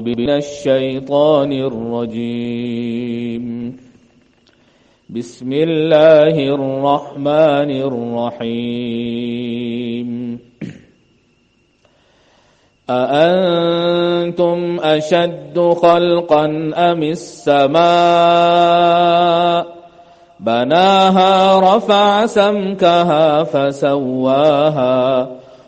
من الشيطان الرجيم. بسم الله الرحمن الرحيم. أأنتم أشد خلقا أم السماء؟ بناها رفع سمكها فسواها.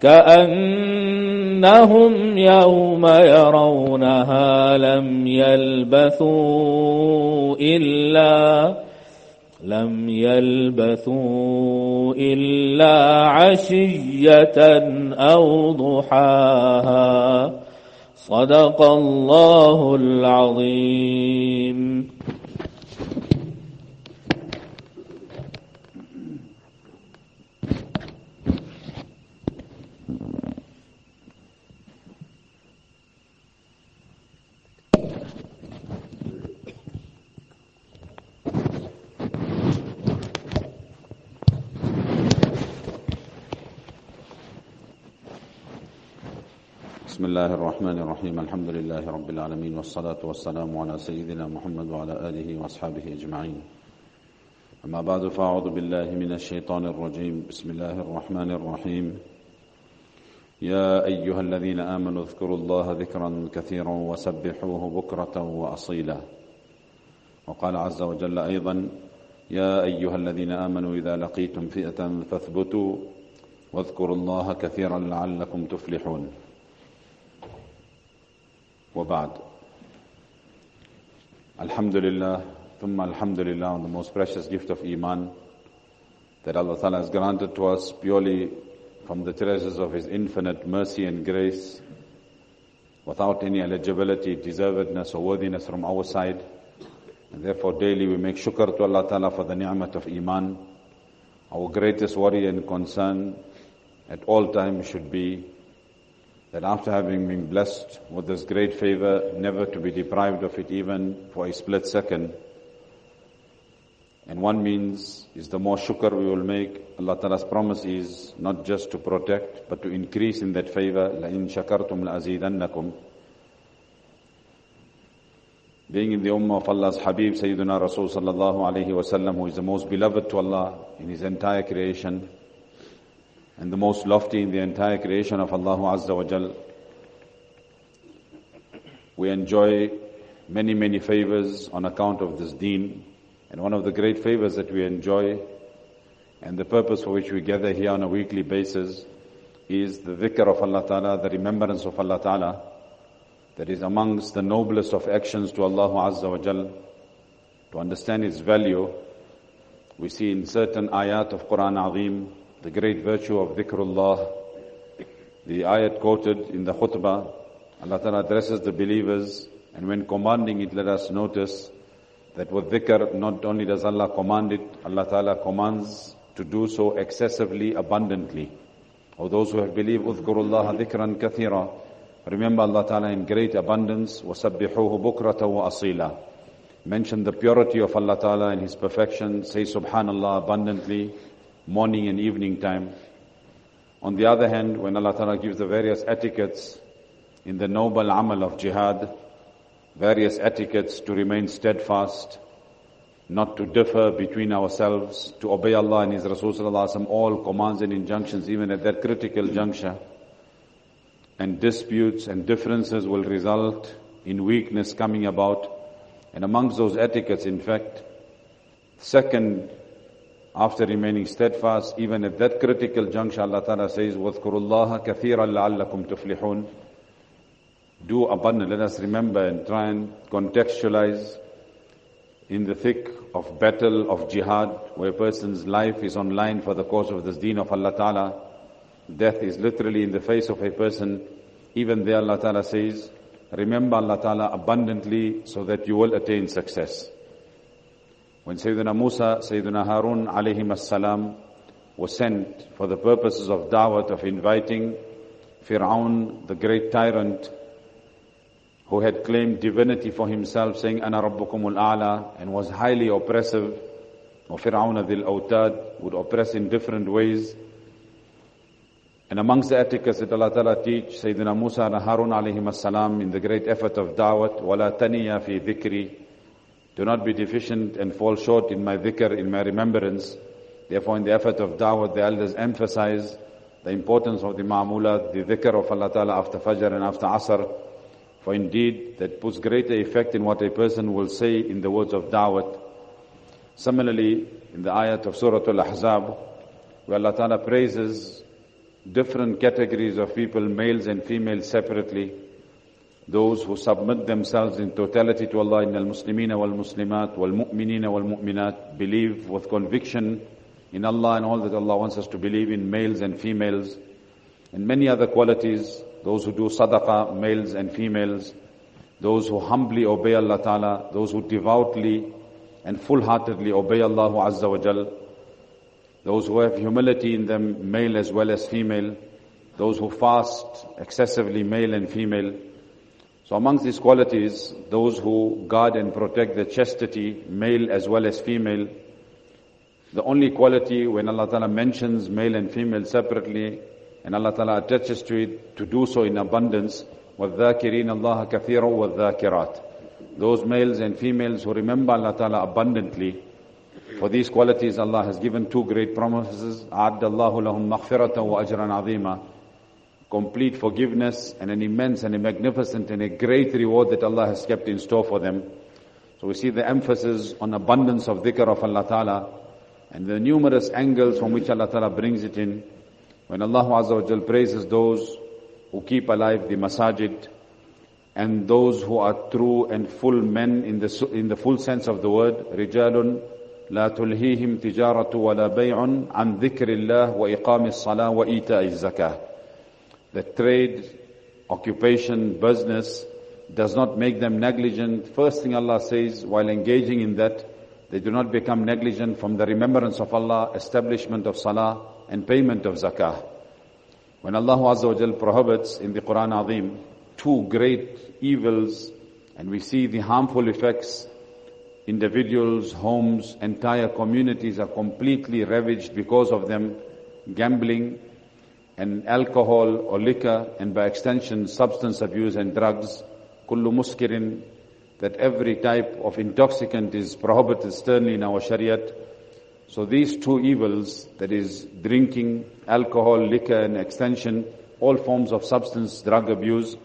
كأنهم يوم يرونها لم يلبثوا إلا لم يلبثوا إلا عشية أو ضحاها. صدق الله العظيم بسم الله الرحمن الرحيم. الحمد لله رب العالمين والصلاة والسلام على سيدنا محمد وعلى آله وأصحابه أجمعين. أما بعد فأعوذ بالله من الشيطان الرجيم. بسم الله الرحمن الرحيم. يا أيها الذين آمنوا اذكروا الله ذكرا كثيرا وسبحوه بكرة وأصيلا. وقال عز وجل أيضا يا أيها الذين آمنوا إذا لقيتم فئة فاثبتوا واذكروا الله كثيرا لعلكم تفلحون. وبعد Alhamdulillah ثم Alhamdulillah on the most precious gift of Iman that Allah Ta'ala has granted to us purely from the treasures of His infinite mercy and grace without any eligibility, deservedness or worthiness from our side. And therefore daily we make shukr to Allah Ta'ala for the ni'mat of Iman. Our greatest worry and concern at all times should be that after having been blessed with this great favor, never to be deprived of it even for a split second. And one means is the more shukr we will make, Allah Ta'ala's promise is not just to protect, but to increase in that favor. لَإِن شَكَرْتُمْ لَأَزِيدَنَّكُمْ Being in the ummah of Allah's Habib, Sayyidina Rasul Sallallahu Alaihi Wasallam, who is the most beloved to Allah in His entire creation, and the most lofty in the entire creation of Allah Azza wa Jal. We enjoy many, many favors on account of this deen. And one of the great favors that we enjoy and the purpose for which we gather here on a weekly basis is the dhikr of Allah Ta'ala, the remembrance of Allah Ta'ala. That is amongst the noblest of actions to Allah Azza wa Jal. To understand its value, we see in certain ayat of Quran Azim the great virtue of dhikrullah, the ayat quoted in the khutbah, Allah Ta'ala addresses the believers and when commanding it, let us notice that with dhikr, not only does Allah command it, Allah Ta'ala commands to do so excessively, abundantly. O those who have believed, اذكروا الله ذكرا كثيرا. Remember Allah Ta'ala in great abundance, وَسَبِّحُوهُ بُكْرَةً وَأَصِيلًا. Mention the purity of Allah Ta'ala and His perfection. Say Subhanallah abundantly, morning and evening time. On the other hand, when Allah Ta'ala gives the various etiquettes in the noble amal of jihad, various etiquettes to remain steadfast, not to differ between ourselves, to obey Allah and His Rasul all commands and injunctions even at that critical juncture. And disputes and differences will result in weakness coming about. And amongst those etiquettes, in fact, second, after remaining steadfast, even at that critical juncture, Allah Ta'ala says, وَاذْكُرُوا اللَّهَ كَثِيرًا لَعَلَّكُمْ تُفْلِحُونَ do abundant. Let us remember and try and contextualize in the thick of battle of jihad, where a person's life is on line for the cause of this deen of Allah Ta'ala. Death is literally in the face of a person. Even there Allah Ta'ala says, remember Allah Ta'ala abundantly so that you will attain success. When Sayyidina Musa, Sayyidina Harun alayhim as-salam was sent for the purposes of da'wat of inviting Fir'aun, the great tyrant, who had claimed divinity for himself, saying, Ana Rabbukumul A'la," and was highly oppressive, or Fir'aun Adil Awtad, would oppress in different ways. And amongst the etiquettes that Allah Ta'ala teach, Sayyidina Musa and Harun alayhim as-salam, in the great effort of da'wat, وَلَا تَنِيَا فِي ذِكْرِي do not be deficient and fall short in my dhikr, in my remembrance. Therefore, in the effort of da'wat, the elders emphasize the importance of the ma'mulat, the dhikr of Allah Ta'ala after Fajr and after Asr, for indeed, that puts greater effect in what a person will say in the words of Dawat. Similarly, in the ayat of Surah Al-Ahzab, where Allah Ta'ala praises different categories of people, males and females separately, those who submit themselves in totality to Allah in al-Muslimina wal-Muslimat wal-Mu'minina wal-Mu'minat, believe with conviction in Allah and all that Allah wants us to believe in, males and females, and many other qualities. Those who do sadaqah, males and females, those who humbly obey Allah Ta'ala, those who devoutly and full-heartedly obey Allah Azza wa Jal, those who have humility in them, male as well as female, those who fast excessively, male and female. So amongst these qualities, those who guard and protect the chastity, male as well as female, the only quality when Allah Ta'ala mentions male and female separately and Allah Ta'ala attaches to it to do so in abundance. وَالذَّاكِرِينَ اللَّهَ كَثِيرًا وَالذَّاكِرَاتِ Those males and females who remember Allah Ta'ala abundantly. For these qualities Allah has given two great promises. أَعَدَّ اللَّهُ لَهُمْ مَغْفِرَةً وَأَجْرًا عَظِيمًا Complete forgiveness and an immense and a magnificent and a great reward that Allah has kept in store for them. So we see the emphasis on abundance of dhikr of Allah Ta'ala and the numerous angles from which Allah Ta'ala brings it in. When Allah Azza wa Jal praises those who keep alive the masajid and those who are true and full men in the, in the full sense of the word, رجال لا تلهيهم تجارة ولا بيع عن ذكر الله وإقام الصلاة وإيتاء الزكاة. the trade, occupation, business does not make them negligent. First thing Allah says while engaging in that, they do not become negligent from the remembrance of Allah, establishment of salah, and payment of zakah. When Allah Azza wa prohibits in the Quran Azim two great evils and we see the harmful effects, individuals, homes, entire communities are completely ravaged because of them, gambling and alcohol or liquor and by extension substance abuse and drugs, kullu muskirin, that every type of intoxicant is prohibited sternly in our Shariat, so these two evils, that is drinking, alcohol, liquor and extension, all forms of substance, drug abuse,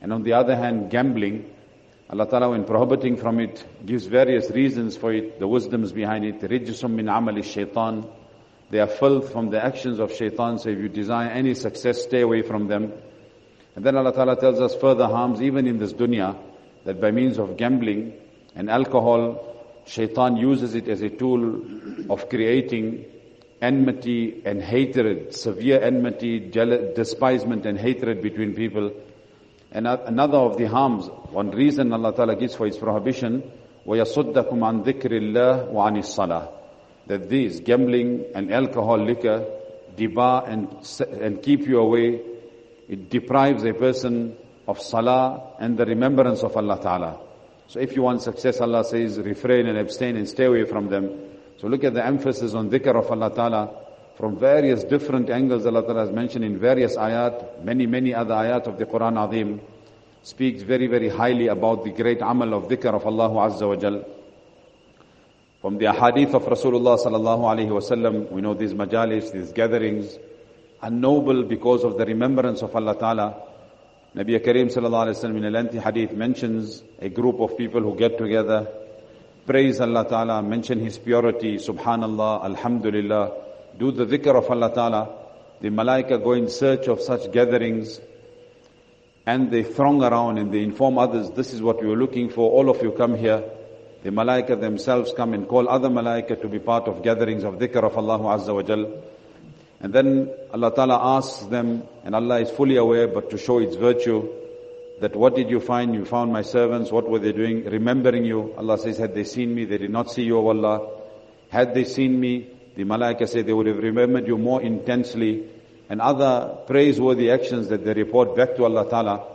and on the other hand, gambling, Allah Ta'ala when prohibiting from it, gives various reasons for it, the wisdoms behind it, رِجْسُم min amali shaitan. They are filth from the actions of shaitan, so if you desire any success, stay away from them. And then Allah Ta'ala tells us further harms, even in this dunya, that by means of gambling and alcohol, Shaitan uses it as a tool of creating enmity and hatred, severe enmity, jeal- despisement and hatred between people. And another of the harms, one reason Allah Ta'ala gives for His prohibition, وَيَصُدَّكُمْ عَنْ ذِكْرِ اللَّهِ وَعَنِ الصَّلَاةِ that these, gambling and alcohol, liquor, debar and, and keep you away, it deprives a person of salah and the remembrance of Allah Ta'ala. So if you want success, Allah says, refrain and abstain and stay away from them. So look at the emphasis on dhikr of Allah Ta'ala from various different angles Allah Ta'ala has mentioned in various ayat, many, many other ayat of the Quran Azim speaks very, very highly about the great amal of dhikr of Allah Azza wa Jal. From the hadith of Rasulullah sallallahu alayhi wasallam, we know these majalis, these gatherings are noble because of the remembrance of Allah Ta'ala. Nabi Kareem sallallahu alayhi wasallam in a lengthy hadith mentions a group of people who get together, praise Allah Ta'ala, mention His purity, subhanallah, alhamdulillah, do the dhikr of Allah Ta'ala. The malaika go in search of such gatherings and they throng around and they inform others, this is what we are looking for, all of you come here. The malaika themselves come and call other malaika to be part of gatherings of dhikr of Allah Azza wa Jal. And then Allah Ta'ala asks them, and Allah is fully aware, but to show its virtue, that what did you find? You found my servants, what were they doing? Remembering you. Allah says, had they seen me, they did not see you, O Allah. Had they seen me, the malaika say they would have remembered you more intensely. And other praiseworthy actions that they report back to Allah Ta'ala.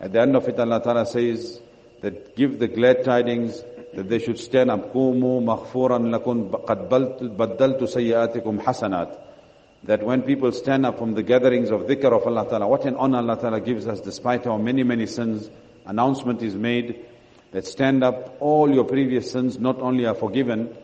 At the end of it, Allah Ta'ala says that give the glad tidings that they should stand up, Qumu maghfuran lakum qad baddaltu sayyatikum hasanat. That when people stand up from the gatherings of dhikr of Allah Ta'ala, what an honor Allah Ta'ala gives us despite our many, many sins. Announcement is made that stand up, all your previous sins not only are forgiven,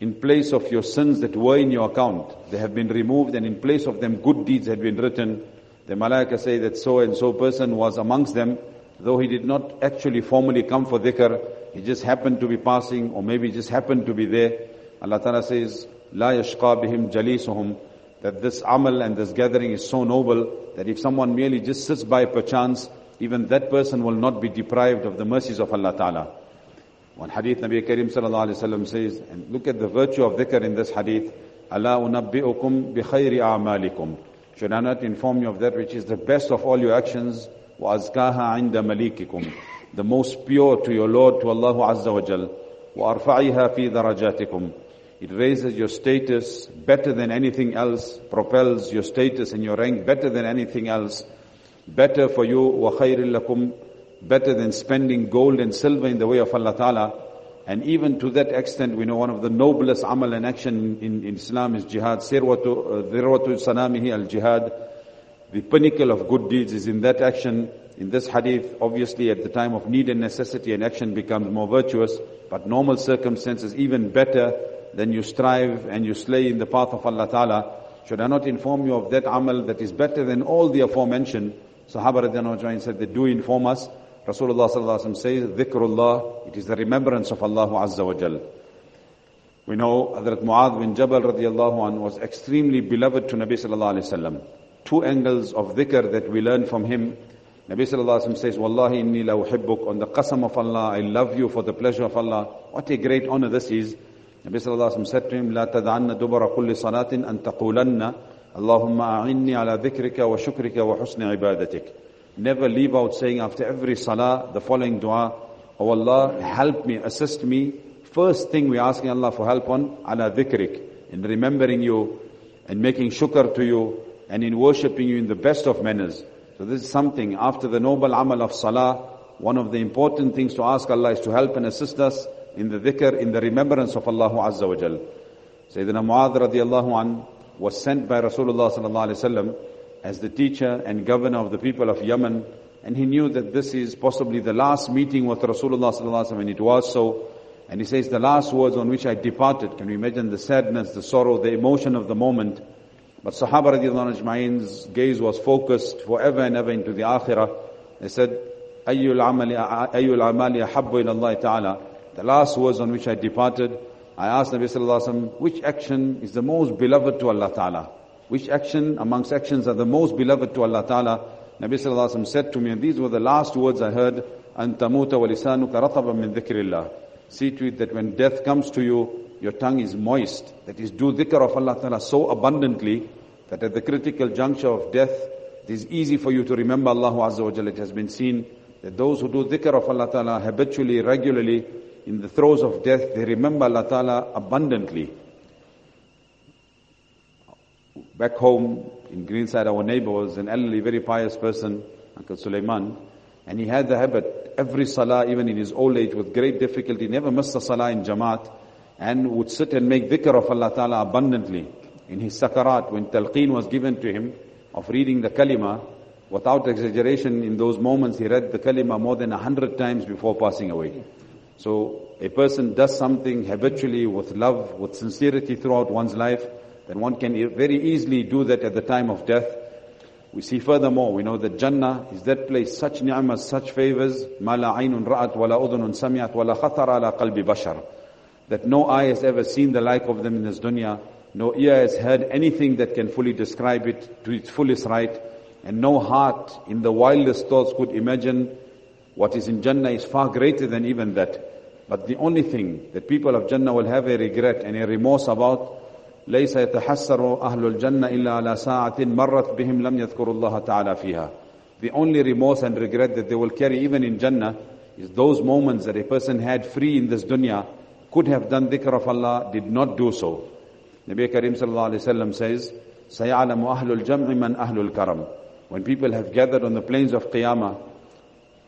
in place of your sins that were in your account, they have been removed and in place of them good deeds had been written. The malaika say that so and so person was amongst them, though he did not actually formally come for dhikr, he just happened to be passing or maybe just happened to be there. Allah Ta'ala says, لا يشقى بهم جليسهم that this amal and this gathering is so noble that if someone merely just sits by perchance, even that person will not be deprived of the mercies of Allah Ta'ala. One hadith Nabi Karim sallallahu alayhi wa says, and look at the virtue of dhikr in this hadith, Allah unabbi'ukum bi khayri a'malikum. Should I not inform you of that which is the best of all your actions? وَأَزْكَاهَا عِنْدَ مَلِيكِكُمْ The most pure to your Lord, to Allah Azza wa Jal. وَأَرْفَعِهَا فِي دَرَجَاتِكُمْ it raises your status better than anything else, propels your status and your rank better than anything else. Better for you, وَخَيْرٍ لَكُمْ Better than spending gold and silver in the way of Allah Ta'ala. And even to that extent, we know one of the noblest amal and action in, in Islam is jihad. Sirwatu, dhirwatu uh, sanamihi al-jihad. The pinnacle of good deeds is in that action. In this hadith, obviously at the time of need and necessity, an action becomes more virtuous. But normal circumstances, even better than you strive and you slay in the path of Allah Ta'ala. Should I not inform you of that amal that is better than all the aforementioned? Sahaba radiallahu said, they do inform us. Rasulullah sallallahu alaihi wasallam says, dhikrullah, it is the remembrance of Allah Azza wa Jal. We know Hazrat Mu'adh bin Jabal radiallahu anh was extremely beloved to Nabi sallallahu alaihi wasallam. Two angles of dhikr that we learn from him. Nabi sallallahu alaihi wasallam says, Wallahi inni la uhibbuk, on the qasam of Allah, I love you for the pleasure of Allah. What a great honor this is. Nabi sallallahu alayhi wa said to him, لا تدعن دبر كل صلاة أن تقولن اللهم أعني على ذكرك وشكرك وحسن عبادتك. Never leave out saying after every salah the following dua, Oh Allah, help me, assist me. First thing we're asking Allah for help on, ala dhikrik, in remembering you and making shukr to you and in worshipping you in the best of manners. So this is something, after the noble amal of salah, one of the important things to ask Allah is to help and assist us in the dhikr, in the remembrance of Allah Azza wa Jal. Sayyidina Mu'adh radiallahu an was sent by Rasulullah sallallahu alayhi wasallam as the teacher and governor of the people of Yemen and he knew that this is possibly the last meeting with Rasulullah sallallahu alayhi wasallam and it was so. And he says the last words on which I departed, can you imagine the sadness, the sorrow, the emotion of the moment. But Sahaba radiallahu anhu's gaze was focused forever and ever into the akhirah. They said, أي العمل أي الأعمال أحب إلى الله تعالى the last words on which I departed, I asked Nabi Sallallahu Alaihi Wasallam, which action is the most beloved to Allah Ta'ala? Which action amongst actions are the most beloved to Allah Ta'ala? Nabi Sallallahu Alaihi Wasallam said to me, and these were the last words I heard, أن تموت ولسانك رطبا من ذكر الله. See to it that when death comes to you, your tongue is moist. That is, do dhikr of Allah Ta'ala so abundantly that at the critical juncture of death, it is easy for you to remember Allah Azza wa Jalla. It has been seen that those who do dhikr of Allah Ta'ala habitually, regularly, in the throes of death, they remember Allah Ta'ala abundantly. Back home in Greenside, our neighbor was an elderly, very pious person, Uncle Sulaiman, and he had the habit, every salah, even in his old age, with great difficulty, never missed a salah in Jamaat, and would sit and make dhikr of Allah Ta'ala abundantly. In his sakarat, when talqeen was given to him of reading the kalima, without exaggeration, in those moments he read the kalima more than a hundred times before passing away. So a person does something habitually with love, with sincerity throughout one's life, then one can very easily do that at the time of death. We see furthermore, we know that Jannah is that place, such ni'mas, such favors, ما لا عين رأت ولا أذن سمعت ولا خطر على قلب بشر. That no eye has ever seen the like of them in this dunya, no ear has heard anything that can fully describe it to its fullest right, and no heart in the wildest thoughts could imagine what is in Jannah is far greater than even that. But the only thing that people of Jannah will have a regret and a remorse about ليس يتحسر أهل الجنة إلا على ساعة مرت بهم لم يذكروا الله تعالى فيها. The only remorse and regret that they will carry even in Jannah is those moments that a person had free in this dunya, could have done dhikr of Allah, did not do so. Nabi Karim sallallahu alayhi wasallam says, سيعلم أهل الجمع من أهل الكرم. When people have gathered on the plains of Qiyamah,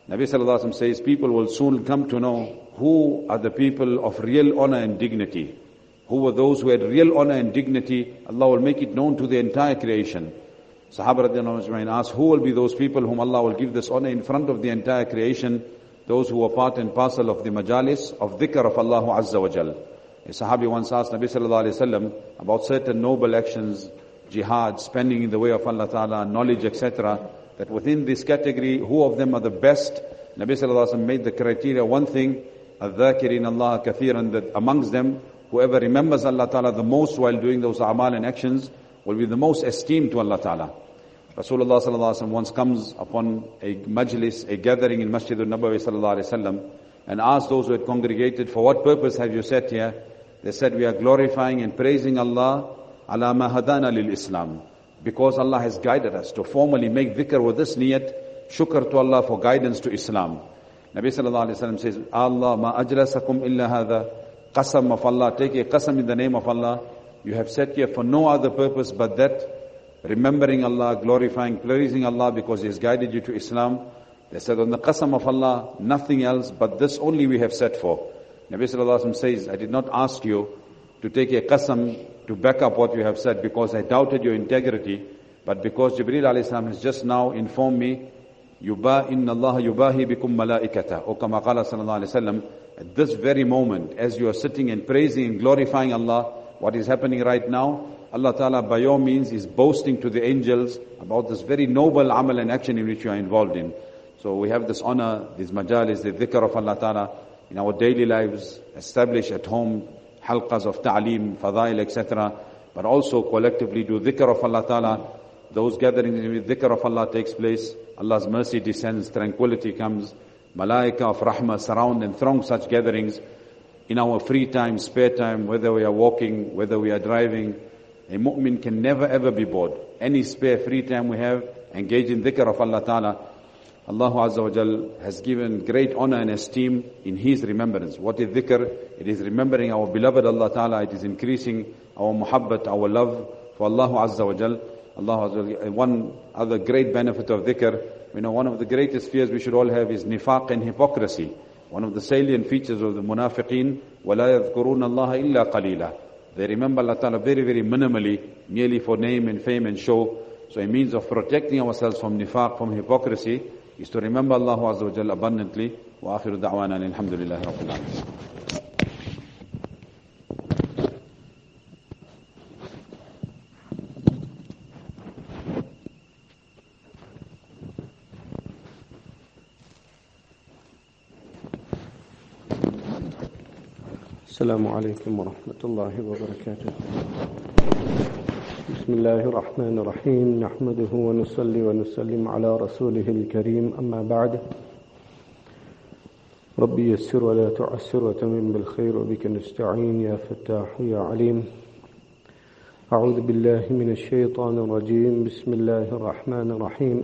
Nabi sallallahu alayhi wasallam says, people will soon come to know who are the people of real honor and dignity who were those who had real honor and dignity, Allah will make it known to the entire creation. Sahaba radiallahu asked, who will be those people whom Allah will give this honor in front of the entire creation? Those who were part and parcel of the majalis of dhikr of Allah Azza wa Jal. A Sahabi once asked Nabi sallallahu alayhi wasallam about certain noble actions, jihad, spending in the way of Allah Ta'ala, knowledge, etc. That within this category, who of them are the best? Nabi sallallahu alayhi wasallam made the criteria one thing, الذاكرين الله كثيرا that amongst them Whoever remembers Allah Ta'ala the most while doing those amal and actions will be the most esteemed to Allah Ta'ala. Rasulullah Sallallahu Alaihi Wasallam once comes upon a majlis, a gathering in Masjid al-Nabawi Sallallahu Alaihi Wasallam and asks those who had congregated, for what purpose have you sat here? They said, we are glorifying and praising Allah ala ma hadana lil Islam. Because Allah has guided us to formally make dhikr with this niyat, shukr to Allah for guidance to Islam. Nabi Sallallahu Alaihi Wasallam says, Allah ma ajlasakum illa hadha qasam of Allah, take a qasam in the name of Allah. You have sat here for no other purpose but that, remembering Allah, glorifying, praising Allah because He has guided you to Islam. They said, on the qasam of Allah, nothing else but this only we have set for. Nabi Sallallahu Alaihi Wasallam says, I did not ask you to take a qasam to back up what you have said because I doubted your integrity, but because Jibreel alayhi salam has just now informed me, yuba inna Allah yubahi bikum malaikata. Or kama qala sallallahu alayhi wasallam, at this very moment, as you are sitting and praising and glorifying Allah, what is happening right now, Allah Ta'ala by your means is boasting to the angels about this very noble amal and action in which you are involved in. So we have this honor, this majalis, the dhikr of Allah Ta'ala in our daily lives, establish at home halqas of ta'aleem, fadail, etc. But also collectively do dhikr of Allah Ta'ala. Those gatherings in which dhikr of Allah takes place, Allah's mercy descends, tranquility comes, Malaika of Rahmah surround and throng such gatherings in our free time, spare time, whether we are walking, whether we are driving. A mu'min can never ever be bored. Any spare free time we have, engage in dhikr of Allah Ta'ala. Allah Azza wa Jal has given great honor and esteem in His remembrance. What is dhikr? It is remembering our beloved Allah Ta'ala. It is increasing our muhabbat, our love for Allah Azza wa Jal. Allah Azza wa Jal. One other great benefit of dhikr you know, one of the greatest fears we should all have is nifaq and hypocrisy. One of the salient features of the munafiqeen, وَلَا يَذْكُرُونَ اللَّهَ إِلَّا قَلِيلًا They remember Allah Ta'ala very, very minimally, merely for name and fame and show. So a means of protecting ourselves from nifaq, from hypocrisy, is to remember Allah Azza wa Jalla abundantly. وآخر دعوانا الحمد لله رب العالمين السلام عليكم ورحمة الله وبركاته. بسم الله الرحمن الرحيم. نحمده ونصلي ونسلم على رسوله الكريم. أما بعد ربي يسر ولا تعسر وتمم بالخير وبك نستعين. يا فتاح يا عليم. أعوذ بالله من الشيطان الرجيم. بسم الله الرحمن الرحيم.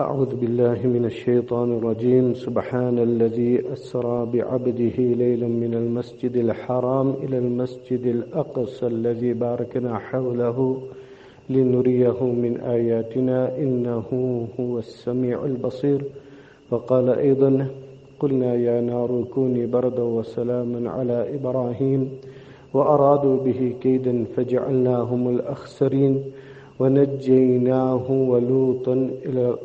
أعوذ بالله من الشيطان الرجيم. سبحان الذي أسرى بعبده ليلا من المسجد الحرام إلى المسجد الأقصى الذي باركنا حوله لنريه من آياتنا إنه هو السميع البصير. وقال أيضا قلنا يا نار كوني بردا وسلاما على إبراهيم وأرادوا به كيدا فجعلناهم الأخسرين ونجيناه ولوطا إلى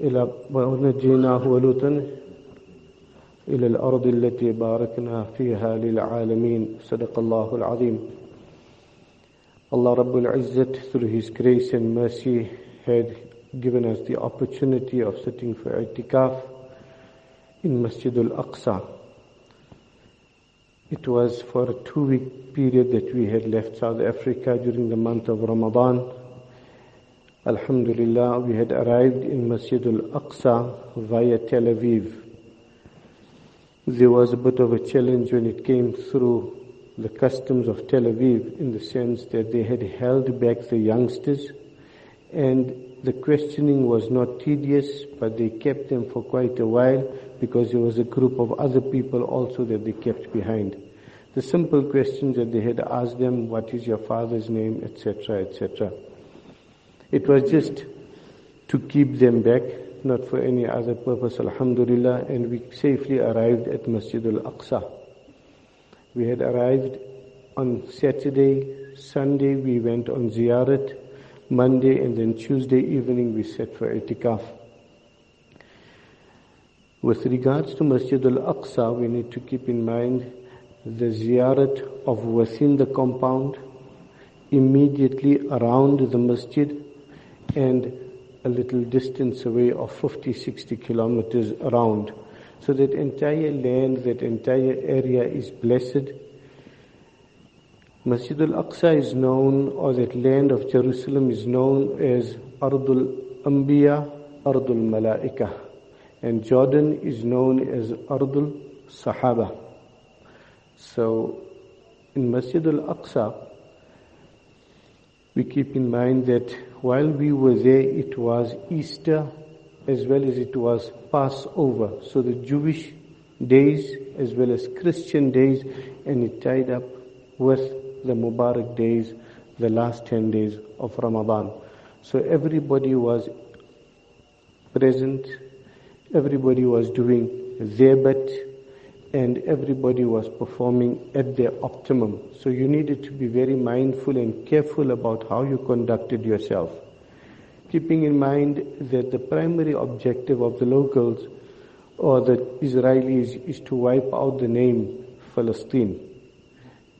إلى ونجيناه ولوطا إلى الأرض التي باركنا فيها للعالمين صدق الله العظيم Allah Rabbul Izzat through His grace and mercy had given us the opportunity of sitting for itikaf in Masjid al-Aqsa. It was for a two-week period that we had left South Africa during the month of Ramadan. Alhamdulillah, we had arrived in Masjid al-Aqsa via Tel Aviv. There was a bit of a challenge when it came through the customs of Tel Aviv in the sense that they had held back the youngsters and the questioning was not tedious, but they kept them for quite a while because there was a group of other people also that they kept behind. The simple questions that they had asked them, what is your father's name, etc., etc. It was just to keep them back, not for any other purpose, alhamdulillah, and we safely arrived at Masjid al-Aqsa. We had arrived on Saturday, Sunday we went on ziyarat, Monday and then Tuesday evening we set for itikaf. With regards to Masjid al-Aqsa, we need to keep in mind the ziyarat of within the compound, immediately around the masjid, and a little distance away of 50, 60 kilometers around. So that entire land, that entire area is blessed. Masjid al-Aqsa is known, or that land of Jerusalem is known as Ardul Anbiya, Ardul Malaika. And Jordan is known as Ardul Sahaba. So, in Masjid al-Aqsa, we keep in mind that while we were there, it was Easter as well as it was Passover. So the Jewish days as well as Christian days, and it tied up with the Mubarak days, the last 10 days of Ramadan. So everybody was present, everybody was doing their bit, and everybody was performing at their optimum. So you needed to be very mindful and careful about how you conducted yourself. Keeping in mind that the primary objective of the locals or the Israelis is to wipe out the name Palestine.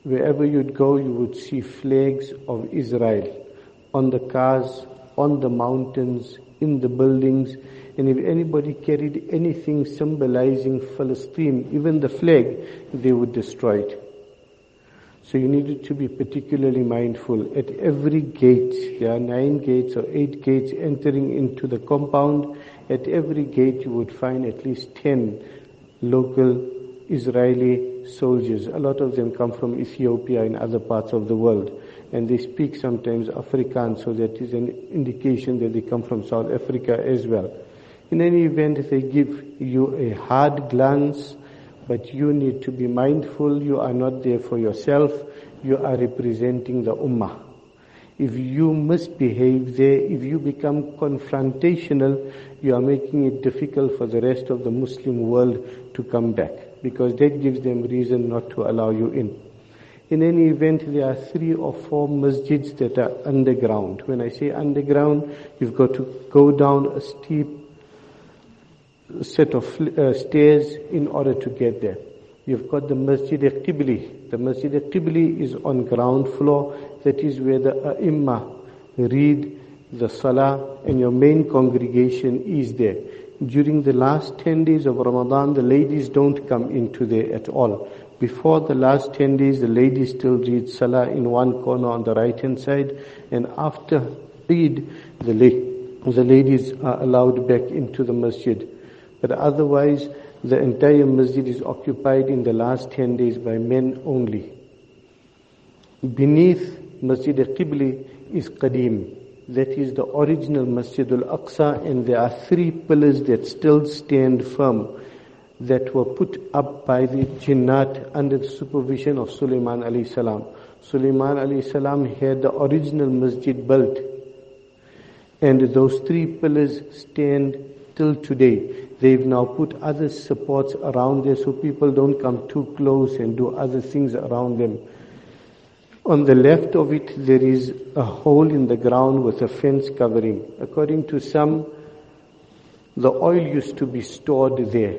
Wherever you'd go, you would see flags of Israel on the cars, on the mountains, in the buildings, and if anybody carried anything symbolizing Palestine, even the flag, they would destroy it. So you needed to be particularly mindful. At every gate, there are nine gates or eight gates entering into the compound. At every gate you would find at least ten local Israeli soldiers. A lot of them come from Ethiopia and other parts of the world. And they speak sometimes Afrikaans, so that is an indication that they come from South Africa as well. In any event, they give you a hard glance, but you need to be mindful you are not there for yourself, you are representing the Ummah. If you misbehave there, if you become confrontational, you are making it difficult for the rest of the Muslim world to come back, because that gives them reason not to allow you in. In any event, there are three or four masjids that are underground. When I say underground, you've got to go down a steep set of uh, stairs in order to get there. You've got the Masjid al-Qibli. The Masjid al-Qibli is on ground floor. That is where the ai read the Salah and your main congregation is there. During the last 10 days of Ramadan, the ladies don't come into there at all. Before the last 10 days, the ladies still read Salah in one corner on the right hand side, and after Eid, the, the ladies are allowed back into the masjid. But otherwise, the entire masjid is occupied in the last 10 days by men only. Beneath Masjid al-Qibli is Qadim. That is the original Masjid al-Aqsa and there are three pillars that still stand firm that were put up by the Jinnat under the supervision of Sulaiman alayhi salam. Sulaiman alayhi salam had the original masjid built and those three pillars stand till today. They've now put other supports around there so people don't come too close and do other things around them. On the left of it, there is a hole in the ground with a fence covering. According to some, the oil used to be stored there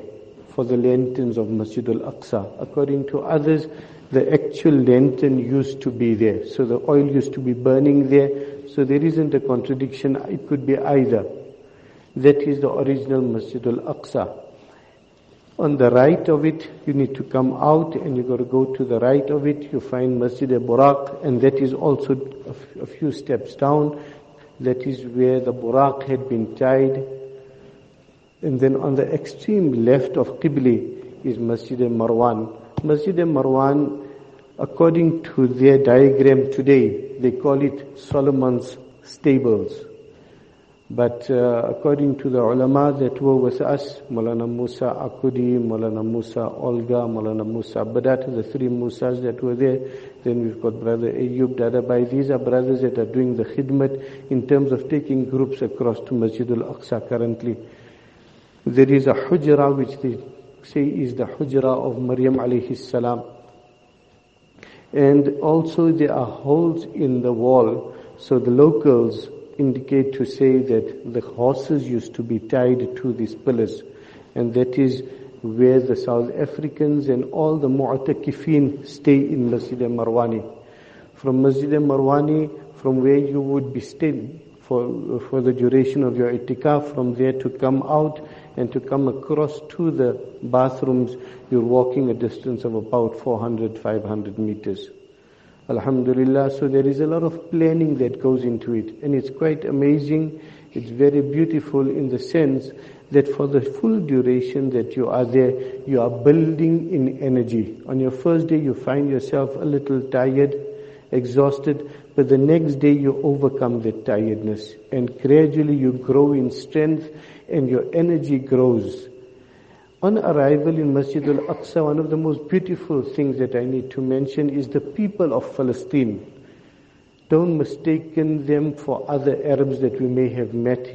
for the lanterns of Masjid al-Aqsa. According to others, the actual lantern used to be there. So the oil used to be burning there. So there isn't a contradiction. It could be either. That is the original Masjid al-Aqsa. On the right of it, you need to come out and you've got to go to the right of it. You find Masjid al-Buraq and that is also a few steps down. That is where the Buraq had been tied. And then on the extreme left of Qibli is Masjid al-Marwan. Masjid al-Marwan, according to their diagram today, they call it Solomon's stables. But uh, according to the ulama that were with us, Mulana Musa Akudi, Mulana Musa Olga, Mulana Musa Badat, the three Musas that were there. Then we've got Brother Ayub Dadabai. These are brothers that are doing the khidmat in terms of taking groups across to Masjid al-Aqsa currently. There is a hujra which they say is the hujra of Maryam alayhi salam. And also there are holes in the wall, so the locals indicate to say that the horses used to be tied to these pillars and that is where the South Africans and all the mu'takifin stay in Masjid Marwani. From Masjid Marwani, from where you would be staying for, for the duration of your itikaf, from there to come out and to come across to the bathrooms, you're walking a distance of about 400, 500 meters. Alhamdulillah. So there is a lot of planning that goes into it. And it's quite amazing. It's very beautiful in the sense that for the full duration that you are there, you are building in energy. On your first day, you find yourself a little tired, exhausted, but the next day you overcome that tiredness and gradually you grow in strength and your energy grows. On arrival in Masjid al-Aqsa, one of the most beautiful things that I need to mention is the people of Palestine. Don't mistaken them for other Arabs that we may have met.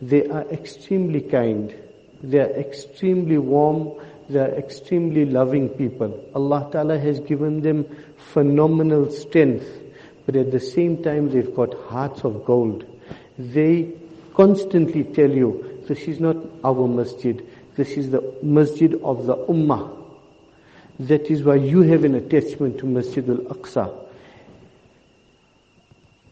They are extremely kind. They are extremely warm. They are extremely loving people. Allah Ta'ala has given them phenomenal strength. But at the same time, they've got hearts of gold. They constantly tell you, this is not our masjid. This is the masjid of the ummah. That is why you have an attachment to Masjid al-Aqsa.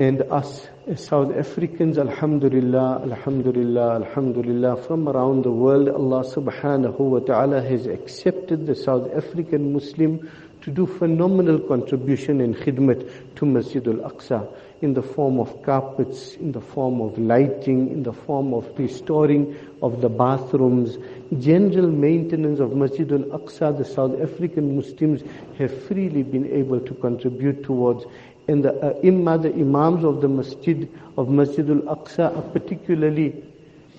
And us as South Africans, Alhamdulillah, Alhamdulillah, Alhamdulillah, from around the world, Allah subhanahu wa ta'ala has accepted the South African Muslim to do phenomenal contribution and khidmat to Masjid al-Aqsa in the form of carpets, in the form of lighting, in the form of restoring of the bathrooms, general maintenance of Masjid al-Aqsa, the South African Muslims have freely been able to contribute towards. And the uh, imam, the imams of the masjid, of Masjid al-Aqsa are particularly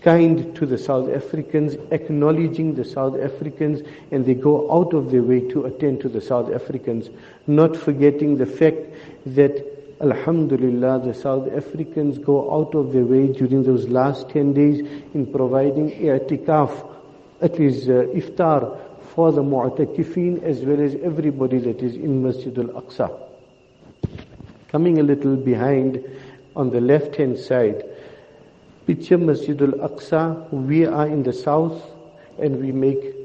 kind to the South Africans, acknowledging the South Africans, and they go out of their way to attend to the South Africans, not forgetting the fact that Alhamdulillah, the South Africans go out of their way during those last 10 days in providing i'tikaf, at least uh, iftar for the mu'takifin as well as everybody that is in Masjid al-Aqsa. Coming a little behind on the left hand side, picture Masjid al-Aqsa, we are in the south and we make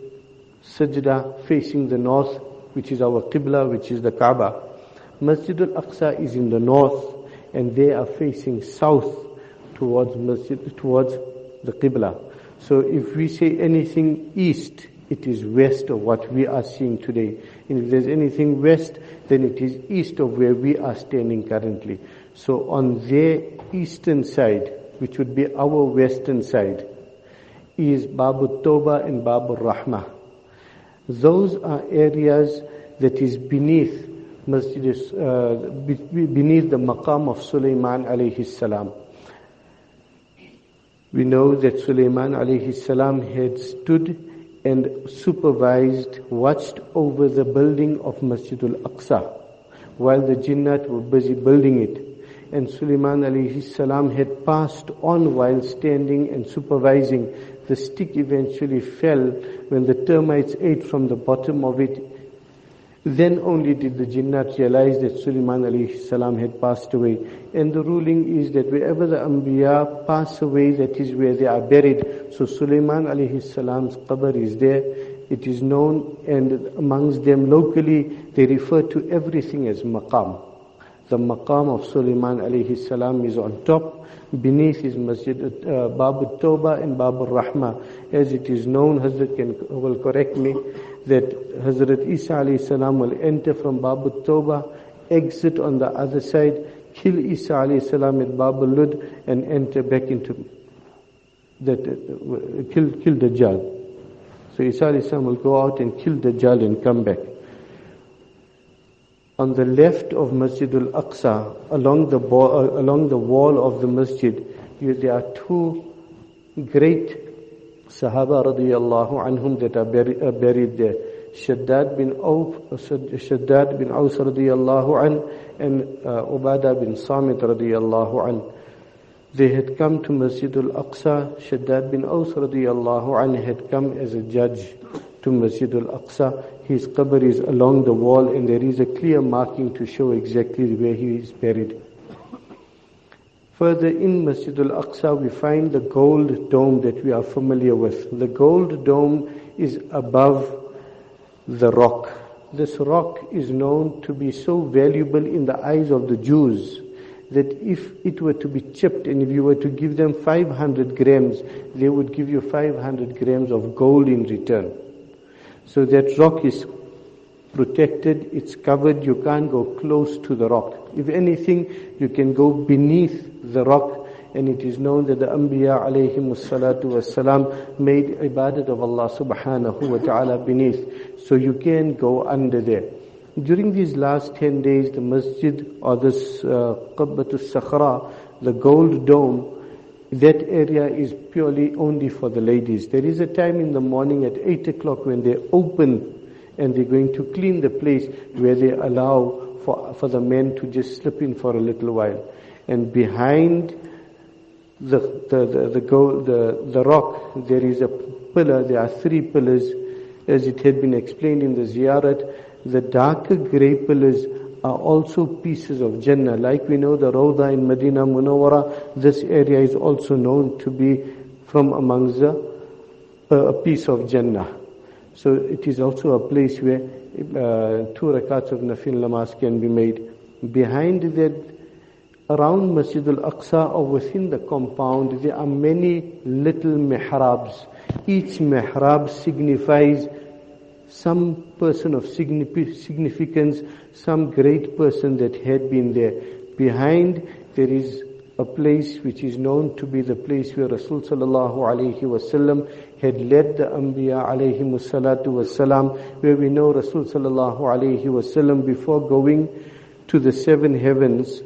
sajda facing the north, which is our qibla, which is the Kaaba. Masjid al-Aqsa is in the north and they are facing south towards Masjid, towards the Qibla. So if we say anything east, it is west of what we are seeing today. And if there's anything west, then it is east of where we are standing currently. So on their eastern side, which would be our western side, is Babu Toba and Babu Rahmah. Those are areas that is beneath Masjid, uh, beneath the maqam of Sulaiman alayhi salam. We know that Sulaiman alayhi salam had stood and supervised, watched over the building of Masjid al-Aqsa while the jinnat were busy building it. And Sulaiman alayhi salam had passed on while standing and supervising. The stick eventually fell when the termites ate from the bottom of it then only did the jinnat realize that Sulaiman alayhi salam had passed away. And the ruling is that wherever the Anbiya pass away, that is where they are buried. So Sulaiman alayhi salam's qabr is there. It is known and amongst them locally they refer to everything as maqam. The maqam of Sulaiman alayhi salam is on top. Beneath is Masjid uh, Babu Toba and Babu Rahma. As it is known, Hazrat can, will correct me, that Hazrat Isa salam will enter from Babu Toba, exit on the other side, kill Isa salam at Babu Lud and enter back into that, uh, kill, kill Dajjal. So Isa salam will go out and kill Dajjal and come back. On the left of Masjid al-Aqsa, along the, uh, along the wall of the masjid, there are two great Sahaba radiyallahu anhum that are buried, there. Shaddad bin Auf, Shaddad bin Aus radiyallahu an, and uh, Ubadah bin Samit radiyallahu an. They had come to Masjid al-Aqsa. Shaddad bin Aus radiyallahu an had come as a judge to Masjid al-Aqsa. His qabr is along the wall and there is a clear marking to show exactly where he is buried. Further in Masjid al-Aqsa we find the gold dome that we are familiar with. The gold dome is above the rock. This rock is known to be so valuable in the eyes of the Jews that if it were to be chipped and if you were to give them 500 grams, they would give you 500 grams of gold in return. So that rock is protected, it's covered, you can't go close to the rock. If anything, you can go beneath the rock and it is known that the Anbiya alayhim salatu wasalam made ibadat of Allah subhanahu wa ta'ala beneath. So you can go under there. During these last 10 days, the masjid or this uh, Qabbatul Sakhra, the gold dome, that area is purely only for the ladies. There is a time in the morning at 8 o'clock when they open and they're going to clean the place where they allow for, for the men to just slip in for a little while. And behind the, the, the, the, gold, the, the rock, there is a pillar, there are three pillars, as it had been explained in the ziyarat. The darker grey pillars are also pieces of Jannah. Like we know the Rawda in Medina Munawwara, this area is also known to be from amongst the, a piece of Jannah. So it is also a place where uh, two rakats of nafil namaz can be made. Behind that, around Masjid al-Aqsa or within the compound, there are many little mihrabs. Each mihrab signifies some person of significance, some great person that had been there. Behind there is a place which is known to be the place where Rasul sallallahu alayhi had led the Anbiya alayhi salatu wasalam, where we know Rasul sallallahu alayhi wasallam before going to the seven heavens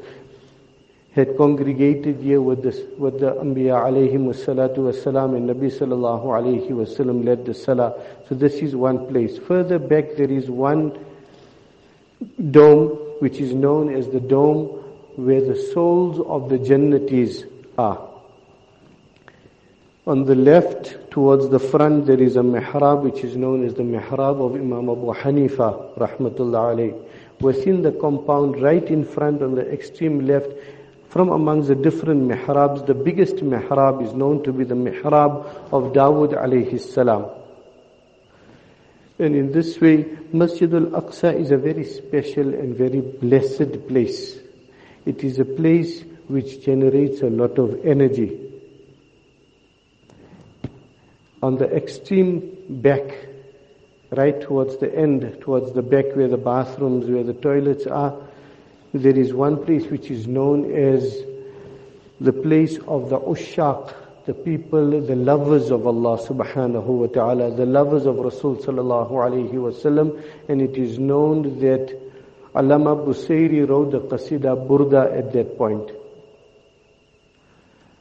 had congregated here with the, with the Anbiya alayhi salatu wasalam and Nabi sallallahu alayhi wasallam led the salah. So this is one place. Further back there is one dome which is known as the dome where the souls of the Jannatis are. On the left, towards the front, there is a mihrab which is known as the mihrab of Imam Abu Hanifa, rahmatullah alayh. Within the compound, right in front on the extreme left, from amongst the different mihrabs, the biggest mihrab is known to be the mihrab of Dawood alayhi salam. And in this way, Masjid al-Aqsa is a very special and very blessed place. It is a place which generates a lot of energy. On the extreme back, right towards the end, towards the back where the bathrooms, where the toilets are, there is one place which is known as the place of the ushaq, the people, the lovers of Allah subhanahu wa ta'ala, the lovers of Rasul sallallahu alayhi wasallam, and it is known that Allama Busayri wrote the Qasida Burda at that point.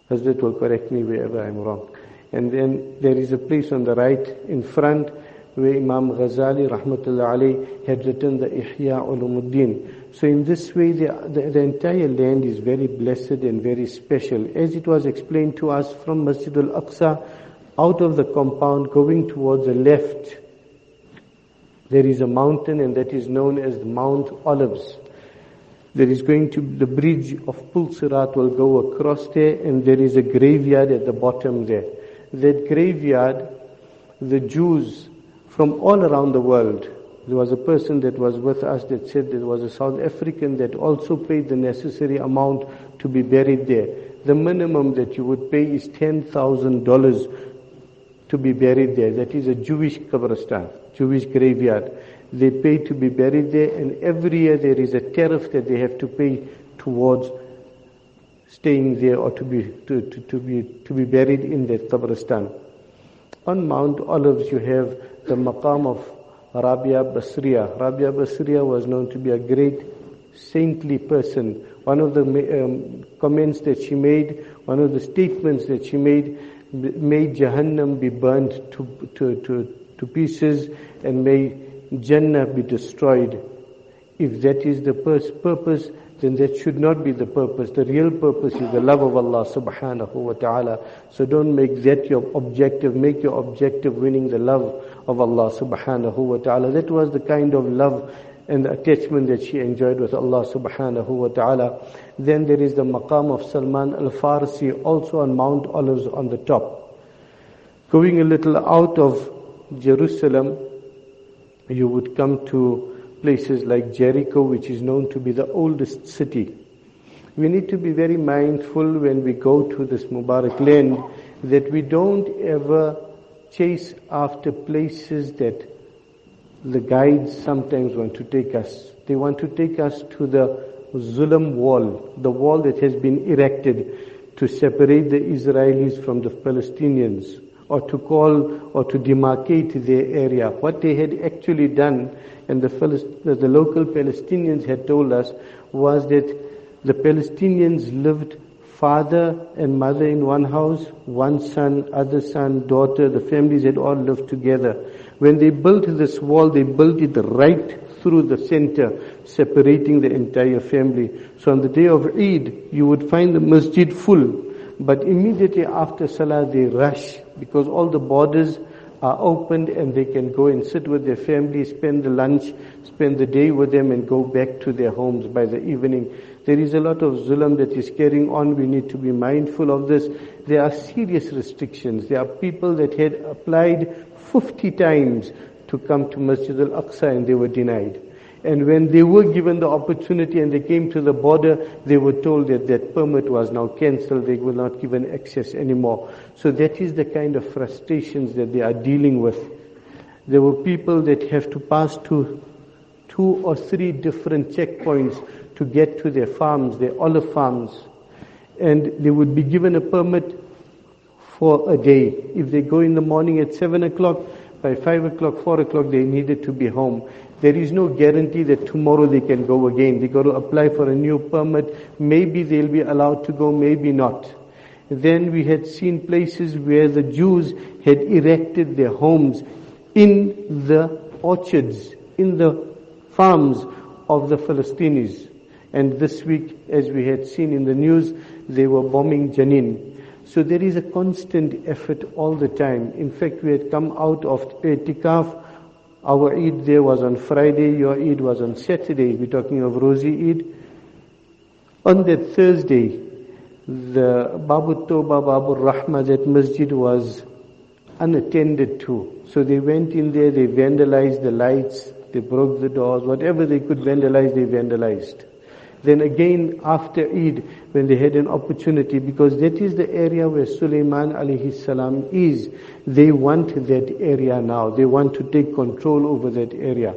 Hazrat will correct me wherever I'm wrong. And then there is a place on the right in front where Imam Ghazali rahmatullah had written the Ihya Ulumuddin. So in this way the, the, the, entire land is very blessed and very special. As it was explained to us from Masjid al-Aqsa, out of the compound going towards the left, there is a mountain and that is known as Mount Olives. There is going to, the bridge of Pulsirat will go across there and there is a graveyard at the bottom there. That graveyard, the Jews from all around the world, there was a person that was with us that said there was a South African that also paid the necessary amount to be buried there. The minimum that you would pay is $10,000 to be buried there. That is a Jewish Qabristan, Jewish graveyard. They pay to be buried there and every year there is a tariff that they have to pay towards staying there or to be, to, to, to be, to be buried in that Qabristan. On Mount Olives you have the maqam of Rabia Basriya. Rabia Basriya was known to be a great saintly person. One of the um, comments that she made, one of the statements that she made, made Jahannam be burnt to, to, to, to pieces and may Jannah be destroyed. If that is the purpose, then that should not be the purpose. The real purpose is the love of Allah subhanahu wa ta'ala. So don't make that your objective. Make your objective winning the love of Allah subhanahu wa ta'ala. That was the kind of love and the attachment that she enjoyed with Allah subhanahu wa ta'ala. Then there is the maqam of Salman al-Farsi also on Mount Olives on the top. Going a little out of Jerusalem, you would come to places like Jericho, which is known to be the oldest city. We need to be very mindful when we go to this Mubarak land that we don't ever chase after places that the guides sometimes want to take us. They want to take us to the Zulum wall, the wall that has been erected to separate the Israelis from the Palestinians or to call or to demarcate their area. What they had actually done and the, Philist- the local Palestinians had told us was that the Palestinians lived father and mother in one house, one son, other son, daughter, the families had all lived together. When they built this wall, they built it right through the center, separating the entire family. So on the day of Eid, you would find the masjid full, but immediately after Salah, they rush because all the borders are opened and they can go and sit with their family, spend the lunch, spend the day with them and go back to their homes by the evening. There is a lot of zulm that is carrying on. We need to be mindful of this. There are serious restrictions. There are people that had applied 50 times to come to Masjid al-Aqsa and they were denied. And when they were given the opportunity and they came to the border, they were told that that permit was now cancelled. They were not given access anymore. So that is the kind of frustrations that they are dealing with. There were people that have to pass to two or three different checkpoints to get to their farms, their olive farms. And they would be given a permit for a day. If they go in the morning at seven o'clock, by five o'clock, four o'clock, they needed to be home. There is no guarantee that tomorrow they can go again. They got to apply for a new permit. Maybe they'll be allowed to go, maybe not. Then we had seen places where the Jews had erected their homes in the orchards, in the farms of the Philistines. And this week, as we had seen in the news, they were bombing Jenin. So there is a constant effort all the time. In fact, we had come out of Etikaf our Eid there was on Friday, your Eid was on Saturday. We're talking of Rozi Eid. On that Thursday, the Babu Toba, Babu Rahma, that masjid was unattended to. So they went in there, they vandalized the lights, they broke the doors, whatever they could vandalize, they vandalized. Then again after Eid, when they had an opportunity, because that is the area where Sulaiman alayhi salam is, they want that area now. They want to take control over that area.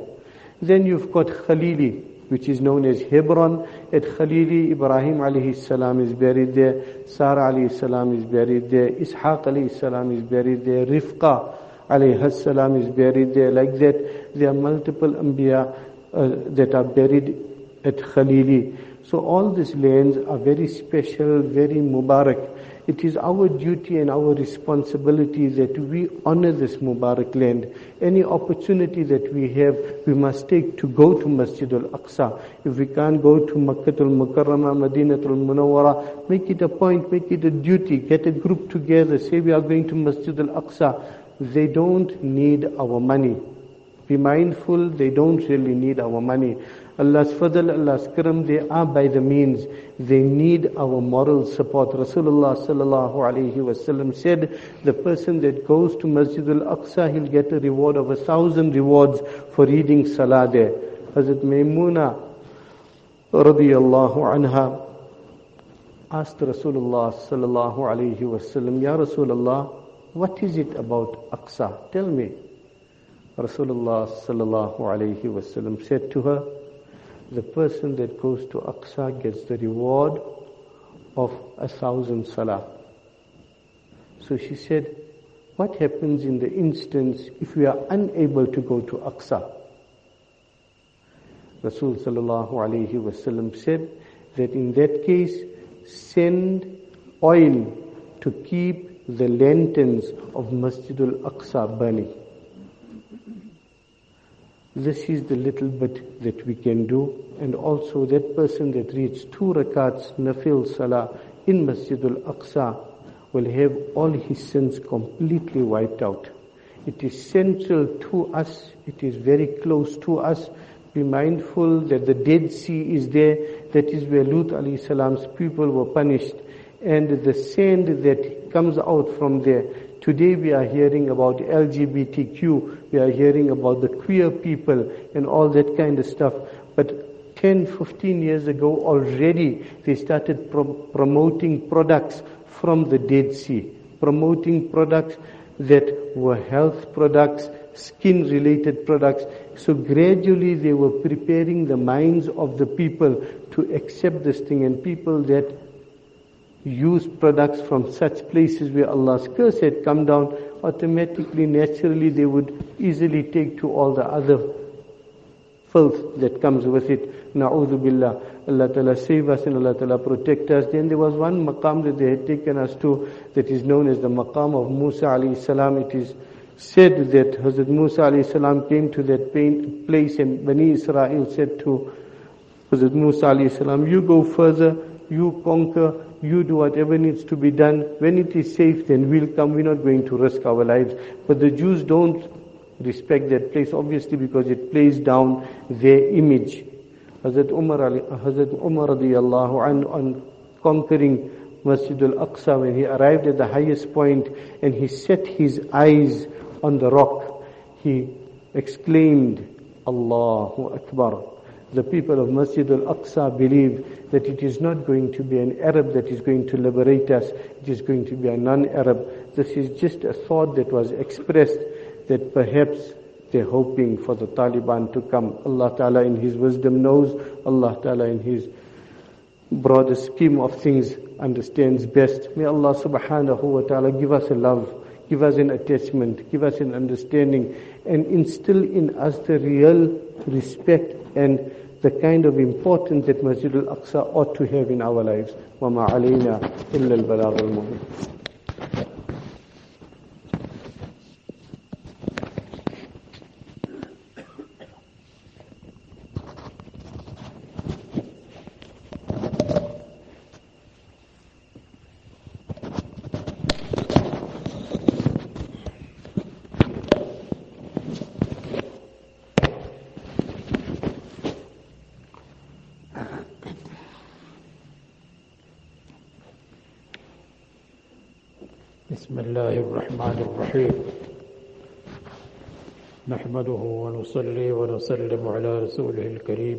Then you've got Khalili, which is known as Hebron. At Khalili, Ibrahim alayhi salam is buried there. Sarah alayhi salam is buried there. Ishaq alayhi salam is buried there. Rifqa alayhi salam is buried there. Like that, there are multiple Anbiya uh, that are buried at Khalili. So all these lands are very special, very Mubarak. It is our duty and our responsibility that we honor this Mubarak land. Any opportunity that we have, we must take to go to Masjid al-Aqsa. If we can't go to Makkah al-Mukarramah, Madinatul Munawwara, make it a point, make it a duty, get a group together, say we are going to Masjid al-Aqsa. They don't need our money. Be mindful, they don't really need our money. Allah's fadl, Allah's karam, they are by the means. They need our moral support. Rasulullah sallallahu alayhi wasallam said, the person that goes to Masjid al-Aqsa, he'll get a reward of a thousand rewards for reading salah there. Hazrat Maimuna radiyallahu anha asked Rasulullah sallallahu alayhi wasallam, Ya Rasulullah, what is it about Aqsa? Tell me. Rasulullah sallallahu alayhi wasallam said to her, the person that goes to Aqsa gets the reward of a thousand salah. So she said, what happens in the instance if we are unable to go to Aqsa? Rasul sallallahu alayhi wasallam said that in that case, send oil to keep the lanterns of Masjid al-Aqsa burning. This is the little bit that we can do. And also that person that reads two rakats nafil salah in Masjid al-Aqsa will have all his sins completely wiped out. It is central to us. It is very close to us. Be mindful that the Dead Sea is there. That is where Lut alayhi salam's people were punished. And the sand that comes out from there Today we are hearing about LGBTQ, we are hearing about the queer people and all that kind of stuff. But 10, 15 years ago already they started pro- promoting products from the Dead Sea, promoting products that were health products, skin related products. So gradually they were preparing the minds of the people to accept this thing and people that use products from such places where Allah's curse had come down, automatically, naturally, they would easily take to all the other filth that comes with it. Na'udhu billah. Allah Ta'ala save us and Allah Ta'ala protect us. Then there was one maqam that they had taken us to that is known as the maqam of Musa alayhi salam. It is said that Hazrat Musa alayhi salam came to that place and Bani Israel said to Hazrat Musa alayhi salam, you go further, you conquer, you do whatever needs to be done. When it is safe, then we'll come. We're not going to risk our lives. But the Jews don't respect that place, obviously, because it plays down their image. Hazrat Umar, Hazrat Umar radiallahu an, on conquering Masjid al-Aqsa, when he arrived at the highest point and he set his eyes on the rock, he exclaimed, Allahu Akbar. The people of Masjid al-Aqsa believe that it is not going to be an Arab that is going to liberate us. It is going to be a non-Arab. This is just a thought that was expressed that perhaps they're hoping for the Taliban to come. Allah Ta'ala in His wisdom knows. Allah Ta'ala in His broader scheme of things understands best. May Allah subhanahu wa ta'ala give us a love, give us an attachment, give us an understanding, and instill in us the real respect and the kind of importance that Masjid al-Aqsa ought to have in our lives. وَمَا عَلَيْنَا إِلَّا الْبَلَاغُ الْمُبِينَ الرحيم. نحمده ونصلي ونسلم على رسوله الكريم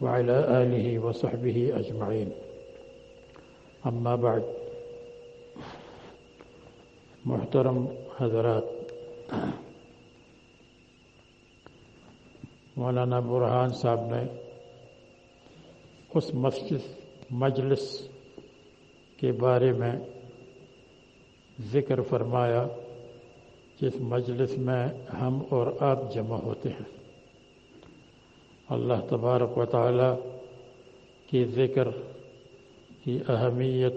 وعلى آله وصحبه أجمعين. أما بعد، محترم حضرات، مولانا برحان صاحب نے اس مسجد، مجلس کے بارے میں ذکر فرمایا جس مجلس میں ہم اور آپ جمع ہوتے ہیں۔ اللہ تبارک و تعالی کی ذکر، کی اہمیت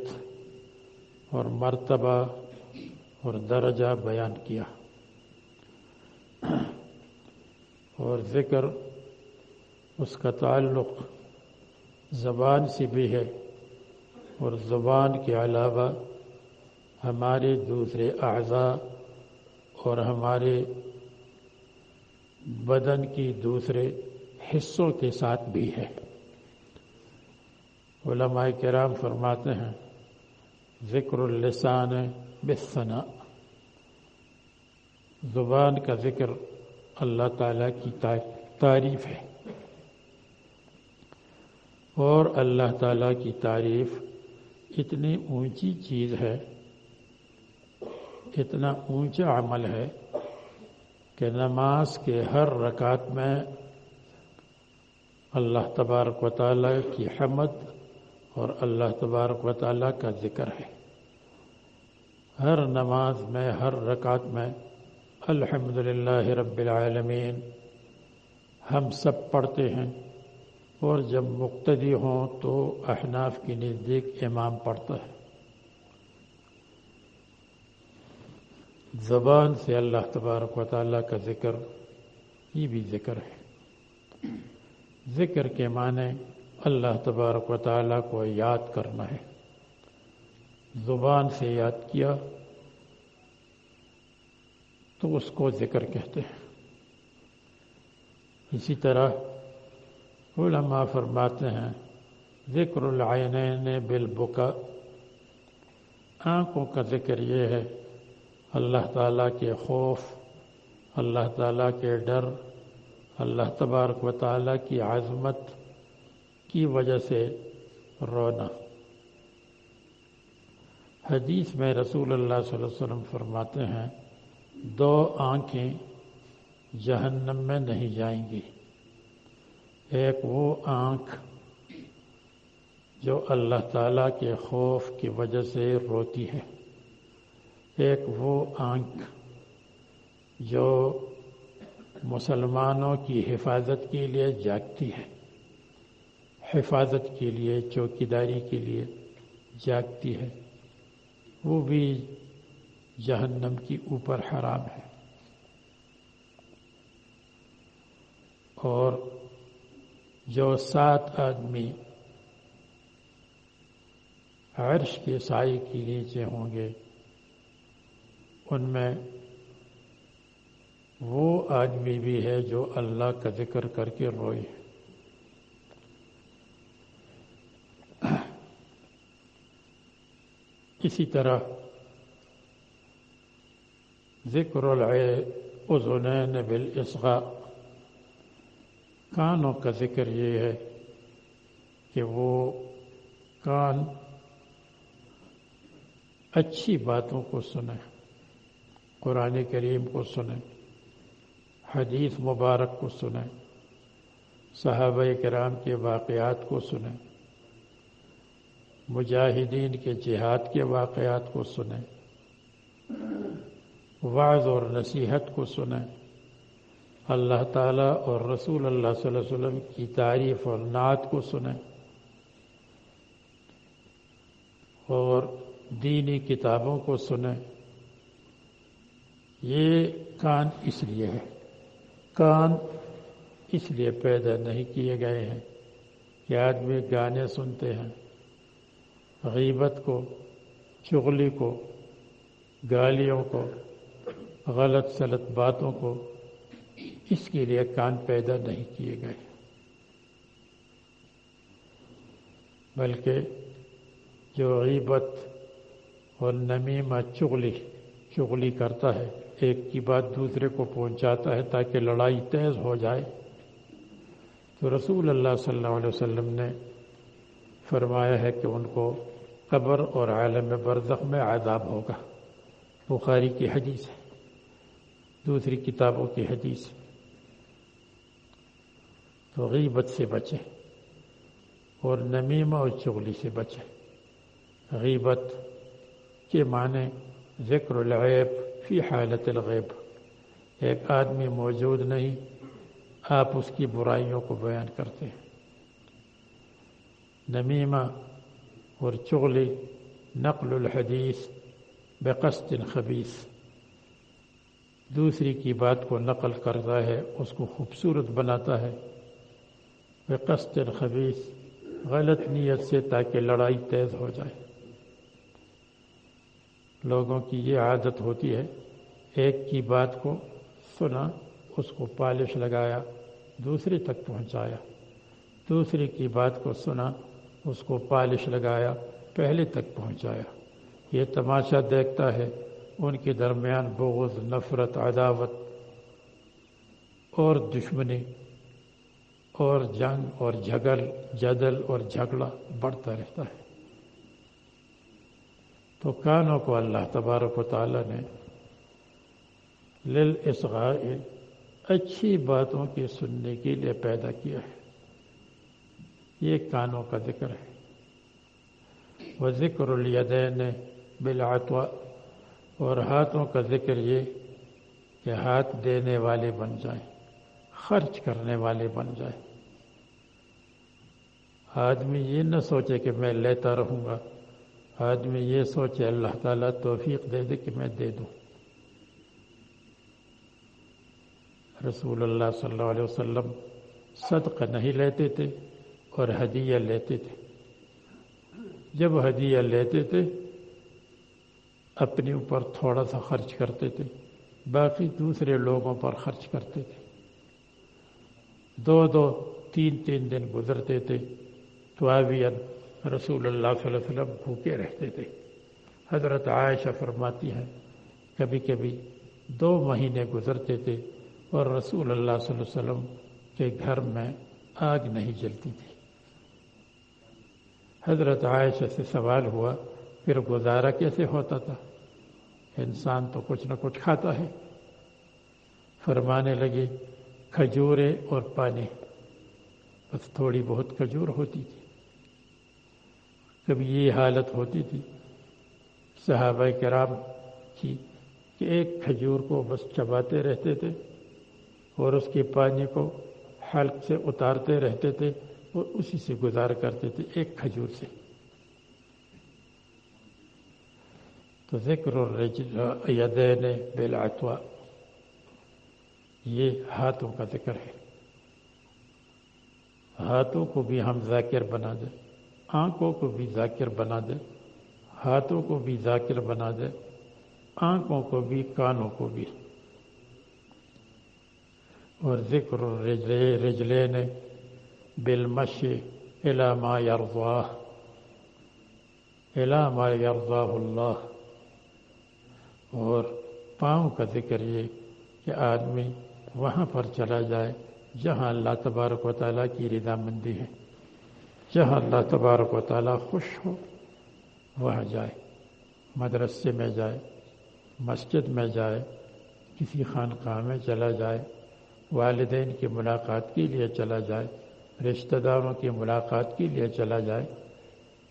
اور مرتبہ اور درجہ بیان کیا۔ اور ذکر اس کا تعلق زبان سے بھی ہے اور زبان کے علاوہ ہمارے دوسرے اعضاء اور ہمارے بدن کی دوسرے حصوں کے ساتھ بھی ہے۔ علماء کرام فرماتے ہیں، ذکر اللسان بسنا زبان کا ذکر اللہ تعالیٰ کی تعریف ہے۔ اور اللہ تعالیٰ کی تعریف اتنی اونچی چیز ہے کتنا اونچا عمل ہے کہ نماز کے ہر رکعت میں اللہ تبارک و تعالیٰ کی حمد اور اللہ تبارک و تعالیٰ کا ذکر ہے۔ ہر نماز میں، ہر رکعت میں الحمد رب العالمین ہم سب پڑھتے ہیں اور جب مقتدی ہوں تو احناف کی نزدیک امام پڑھتا ہے۔ زبان سے اللہ تبارک و تعالیٰ کا ذکر، یہ بھی ذکر ہے۔ ذکر کے معنی اللہ تبارک و تعالیٰ کو یاد کرنا ہے۔ زبان سے یاد کیا تو اس کو ذکر کہتے ہیں۔ اسی طرح علماء فرماتے ہیں، ذکر العینین بالبکا آنکھوں کا ذکر یہ ہے اللہ تعالیٰ کے خوف، اللہ تعالیٰ کے ڈر، اللہ تبارک و تعالیٰ کی عظمت کی وجہ سے رونا۔ حدیث میں رسول اللہ صلی اللہ علیہ وسلم فرماتے ہیں، دو آنکھیں جہنم میں نہیں جائیں گی۔ ایک وہ آنکھ جو اللہ تعالیٰ کے خوف کی وجہ سے روتی ہے۔ ایک وہ آنکھ جو مسلمانوں کی حفاظت کے لیے جاگتی ہے۔ حفاظت کے لیے، چوکیداری کے لیے جاگتی ہے۔ وہ بھی جہنم کی اوپر حرام ہے۔ اور جو سات آدمی عرش کے سائے کے نیچے ہوں گے ان میں وہ آدمی بھی ہے جو اللہ کا ذکر کر کے روئے اسی طرح ذکر العزنین بالاسغاء۔ کانوں کا ذکر یہ ہے کہ وہ کان اچھی باتوں کو سنیں۔ قرآن کریم کو سنیں، حدیث مبارک کو سنیں، صحابہ کرام کے واقعات کو سنیں، مجاہدین کے جہاد کے واقعات کو سنیں، وعظ اور نصیحت کو سنیں۔ اللہ تعالیٰ اور رسول اللہ صلی اللہ علیہ وسلم کی تعریف اور نعت کو سنیں۔ اور دینی کتابوں کو سنیں۔ یہ کان اس لیے ہے۔ کان اس لیے پیدا نہیں کیے گئے ہیں کہ آدمی گانے سنتے ہیں، غیبت کو، چغلی کو، گالیوں کو، غلط سلط باتوں کو، اس کے لیے کان پیدا نہیں کیے گئے۔ بلکہ جو غیبت اور نمیمہ چغلی چغلی کرتا ہے ایک کی بات دوسرے کو پہنچاتا ہے تاکہ لڑائی تیز ہو جائے۔ تو رسول اللہ صلی اللہ علیہ وسلم نے فرمایا ہے کہ ان کو قبر اور عالم برزخ میں عذاب ہوگا۔ بخاری کی حدیث ہے۔ دوسری کتابوں کی حدیث۔ تو غیبت سے بچیں اور نمیمہ اور چغلی سے بچیں غیبت کے معنی ذکر العیب۔ فی حالت الغیب؟ ایک آدمی موجود نہیں، آپ اس کی برائیوں کو بیان کرتے ہیں۔ نمیمہ اور چغلی نقل الحدیث بقصد خبیث۔ دوسری کی بات کو نقل کرتا ہے، اس کو خوبصورت بناتا ہے۔ بقصد خبیث، غلط نیت سے تاکہ لڑائی تیز ہو جائے۔ لوگوں کی یہ عادت ہوتی ہے، ایک کی بات کو سنا، اس کو پالش لگایا دوسری تک پہنچایا۔ دوسری کی بات کو سنا، اس کو پالش لگایا، پہلے تک پہنچایا۔ یہ تماشا دیکھتا ہے، ان کے درمیان بغض، نفرت، عداوت اور دشمنی اور جنگ اور جھگل جدل اور جھگڑا بڑھتا رہتا ہے۔ تو کانوں کو اللہ تبارک و تعالی نے لل اچھی باتوں کے سننے کے لیے پیدا کیا ہے۔ یہ کانوں کا ذکر ہے۔ وہ ذکر الیدین بلاتوا اور ہاتھوں کا ذکر یہ کہ ہاتھ دینے والے بن جائیں، خرچ کرنے والے بن جائیں۔ آدمی یہ نہ سوچے کہ میں لیتا رہوں گا۔ آدمی یہ سوچے اللہ تعالیٰ توفیق دے دے کہ میں دے دوں۔ رسول اللہ صلی اللہ علیہ وسلم صدقہ نہیں لیتے تھے اور حدیعہ لیتے تھے۔ جب حدیعہ لیتے تھے، اپنے اوپر تھوڑا سا خرچ کرتے تھے، باقی دوسرے لوگوں پر خرچ کرتے تھے۔ دو دو تین تین دن گزرتے تھے تو آبین رسول اللہ صلی اللہ علیہ وسلم بھوکے رہتے تھے۔ حضرت عائشہ فرماتی ہیں، کبھی کبھی دو مہینے گزرتے تھے اور رسول اللہ صلی اللہ علیہ وسلم کے گھر میں آگ نہیں جلتی تھی۔ حضرت عائشہ سے سوال ہوا، پھر گزارا کیسے ہوتا تھا؟ انسان تو کچھ نہ کچھ کھاتا ہے۔ فرمانے لگے کھجورے اور پانی۔ بس تھوڑی بہت کھجور ہوتی تھی۔ جب یہ حالت ہوتی تھی، صحابہ کرام کی کہ ایک کھجور کو بس چباتے رہتے تھے اور اس کے پانی کو حلق سے اتارتے رہتے تھے اور اسی سے گزار کرتے تھے ایک کھجور سے۔ تو ذکر یدین بلاطوا یہ ہاتھوں کا ذکر ہے۔ ہاتھوں کو بھی ہم ذاکر بنا دیں۔ آنکھوں کو بھی ذاکر بنا دے، ہاتھوں کو بھی ذاکر بنا دے، آنکھوں کو بھی، کانوں کو بھی۔ اور ذکر رجلے رجلے نے بالمشی علامہ یرواہ علامہ یرواہ اللہ۔ اور پاؤں کا ذکر یہ کہ آدمی وہاں پر چلا جائے، جہاں اللہ تبارک و تعالیٰ کی رضا مندی ہے۔ جہاں اللہ تبارک و تعالیٰ خوش ہو وہاں جائے، مدرسے میں جائے، مسجد میں جائے، کسی خانقاہ میں چلا جائے، والدین کی ملاقات کے لیے چلا جائے، رشتہ داروں کی ملاقات کے لیے چلا جائے،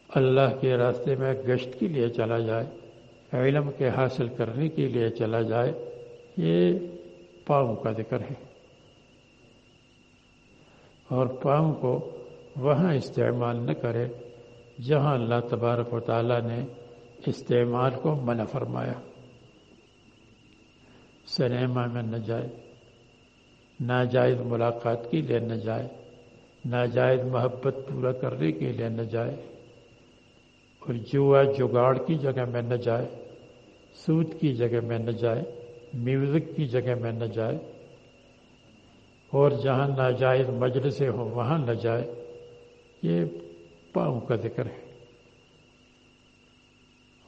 اللہ کے راستے میں گشت کے لیے چلا جائے، علم کے حاصل کرنے کے لیے چلا جائے، یہ پاؤں کا ذکر ہے۔ اور پاؤں کو وہاں استعمال نہ کرے، جہاں اللہ تبارک و تعالیٰ نے استعمال کو منع فرمایا۔ سنیما میں نہ جائے، ناجائز ملاقات کے لیے نہ جائے، ناجائز محبت پورا کرنے کے لیے نہ جائے، اور جوا جگاڑ کی جگہ میں نہ جائے سود کی جگہ میں نہ جائے، میوزک کی جگہ میں نہ جائے، اور جہاں ناجائز مجلسیں ہوں وہاں نہ جائے۔ یہ پاؤں کا ذکر ہے۔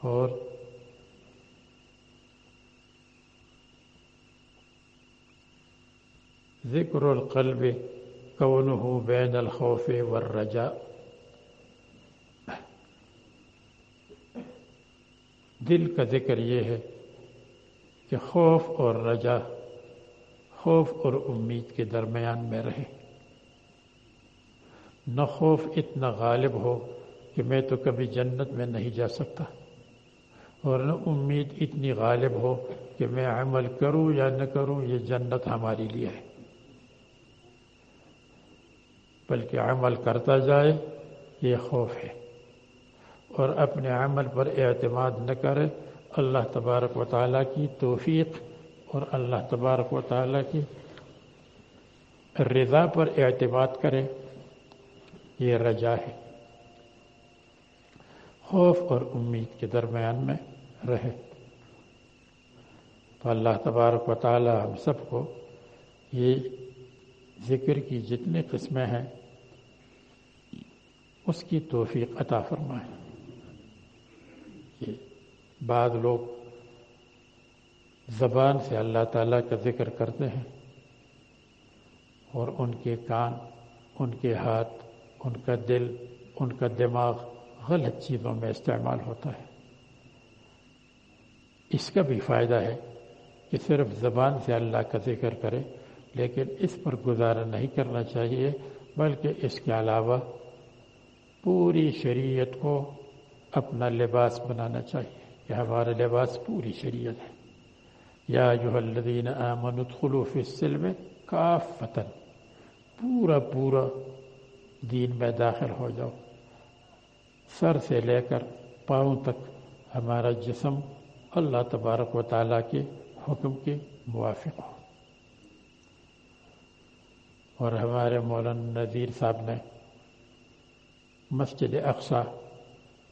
اور ذکر القلب کونه بین الخوف والرجاء۔ دل کا ذکر یہ ہے کہ خوف اور رجا خوف اور امید کے درمیان میں رہیں نہ خوف اتنا غالب ہو کہ میں تو کبھی جنت میں نہیں جا سکتا۔ اور نہ امید اتنی غالب ہو کہ میں عمل کروں یا نہ کروں، یہ جنت ہمارے لیے ہے۔ بلکہ عمل کرتا جائے، یہ خوف ہے۔ اور اپنے عمل پر اعتماد نہ کرے، اللہ تبارک و تعالیٰ کی توفیق اور اللہ تبارک و تعالیٰ کی رضا پر اعتماد کرے۔ یہ رجا ہے۔ خوف اور امید کے درمیان میں رہے۔ تو اللہ تبارک و تعالی ہم سب کو یہ ذکر کی جتنے قسمیں ہیں، اس کی توفیق عطا فرمائے۔ کہ بعض لوگ زبان سے اللہ تعالیٰ کا ذکر کرتے ہیں اور ان کے کان، ان کے ہاتھ ان کا دل، ان کا دماغ غلط چیزوں میں استعمال ہوتا ہے۔ اس کا بھی فائدہ ہے کہ صرف زبان سے اللہ کا ذکر کرے، لیکن اس پر گزارا نہیں کرنا چاہیے، بلکہ اس کے علاوہ پوری شریعت کو اپنا لباس بنانا چاہیے۔ یہ ہمارا لباس پوری شریعت ہے۔ یا جو الدین آمنوا ادخلوا فی السلم کافتن پورا پورا دین میں داخل ہو جاؤ۔ سر سے لے کر پاؤں تک ہمارا جسم اللہ تبارک و تعالیٰ کے حکم کے موافق ہو۔ اور ہمارے مولانا نذیر صاحب نے مسجد اقسا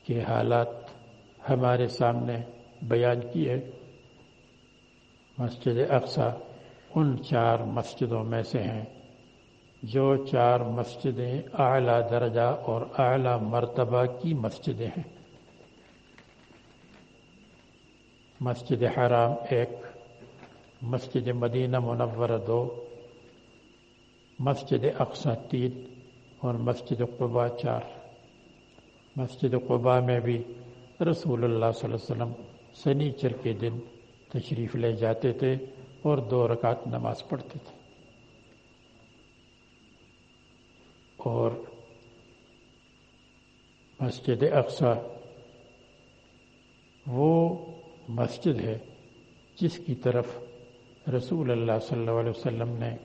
کے حالات ہمارے سامنے بیان کیے۔ مسجد اقسا ان چار مسجدوں میں سے ہیں۔ جو چار مسجدیں اعلی درجہ اور اعلیٰ مرتبہ کی مسجدیں ہیں۔ مسجد حرام ایک، مسجد مدینہ منور دو، مسجد اقسا تین اور مسجد قبا چار۔ مسجد قبا میں بھی رسول اللہ صلی اللہ علیہ وسلم سنیچر کے دن تشریف لے جاتے تھے اور دو رکعت نماز پڑھتے تھے۔ اور مسجد اقسا وہ مسجد ہے جس کی طرف رسول اللہ صلی اللہ علیہ وسلم نے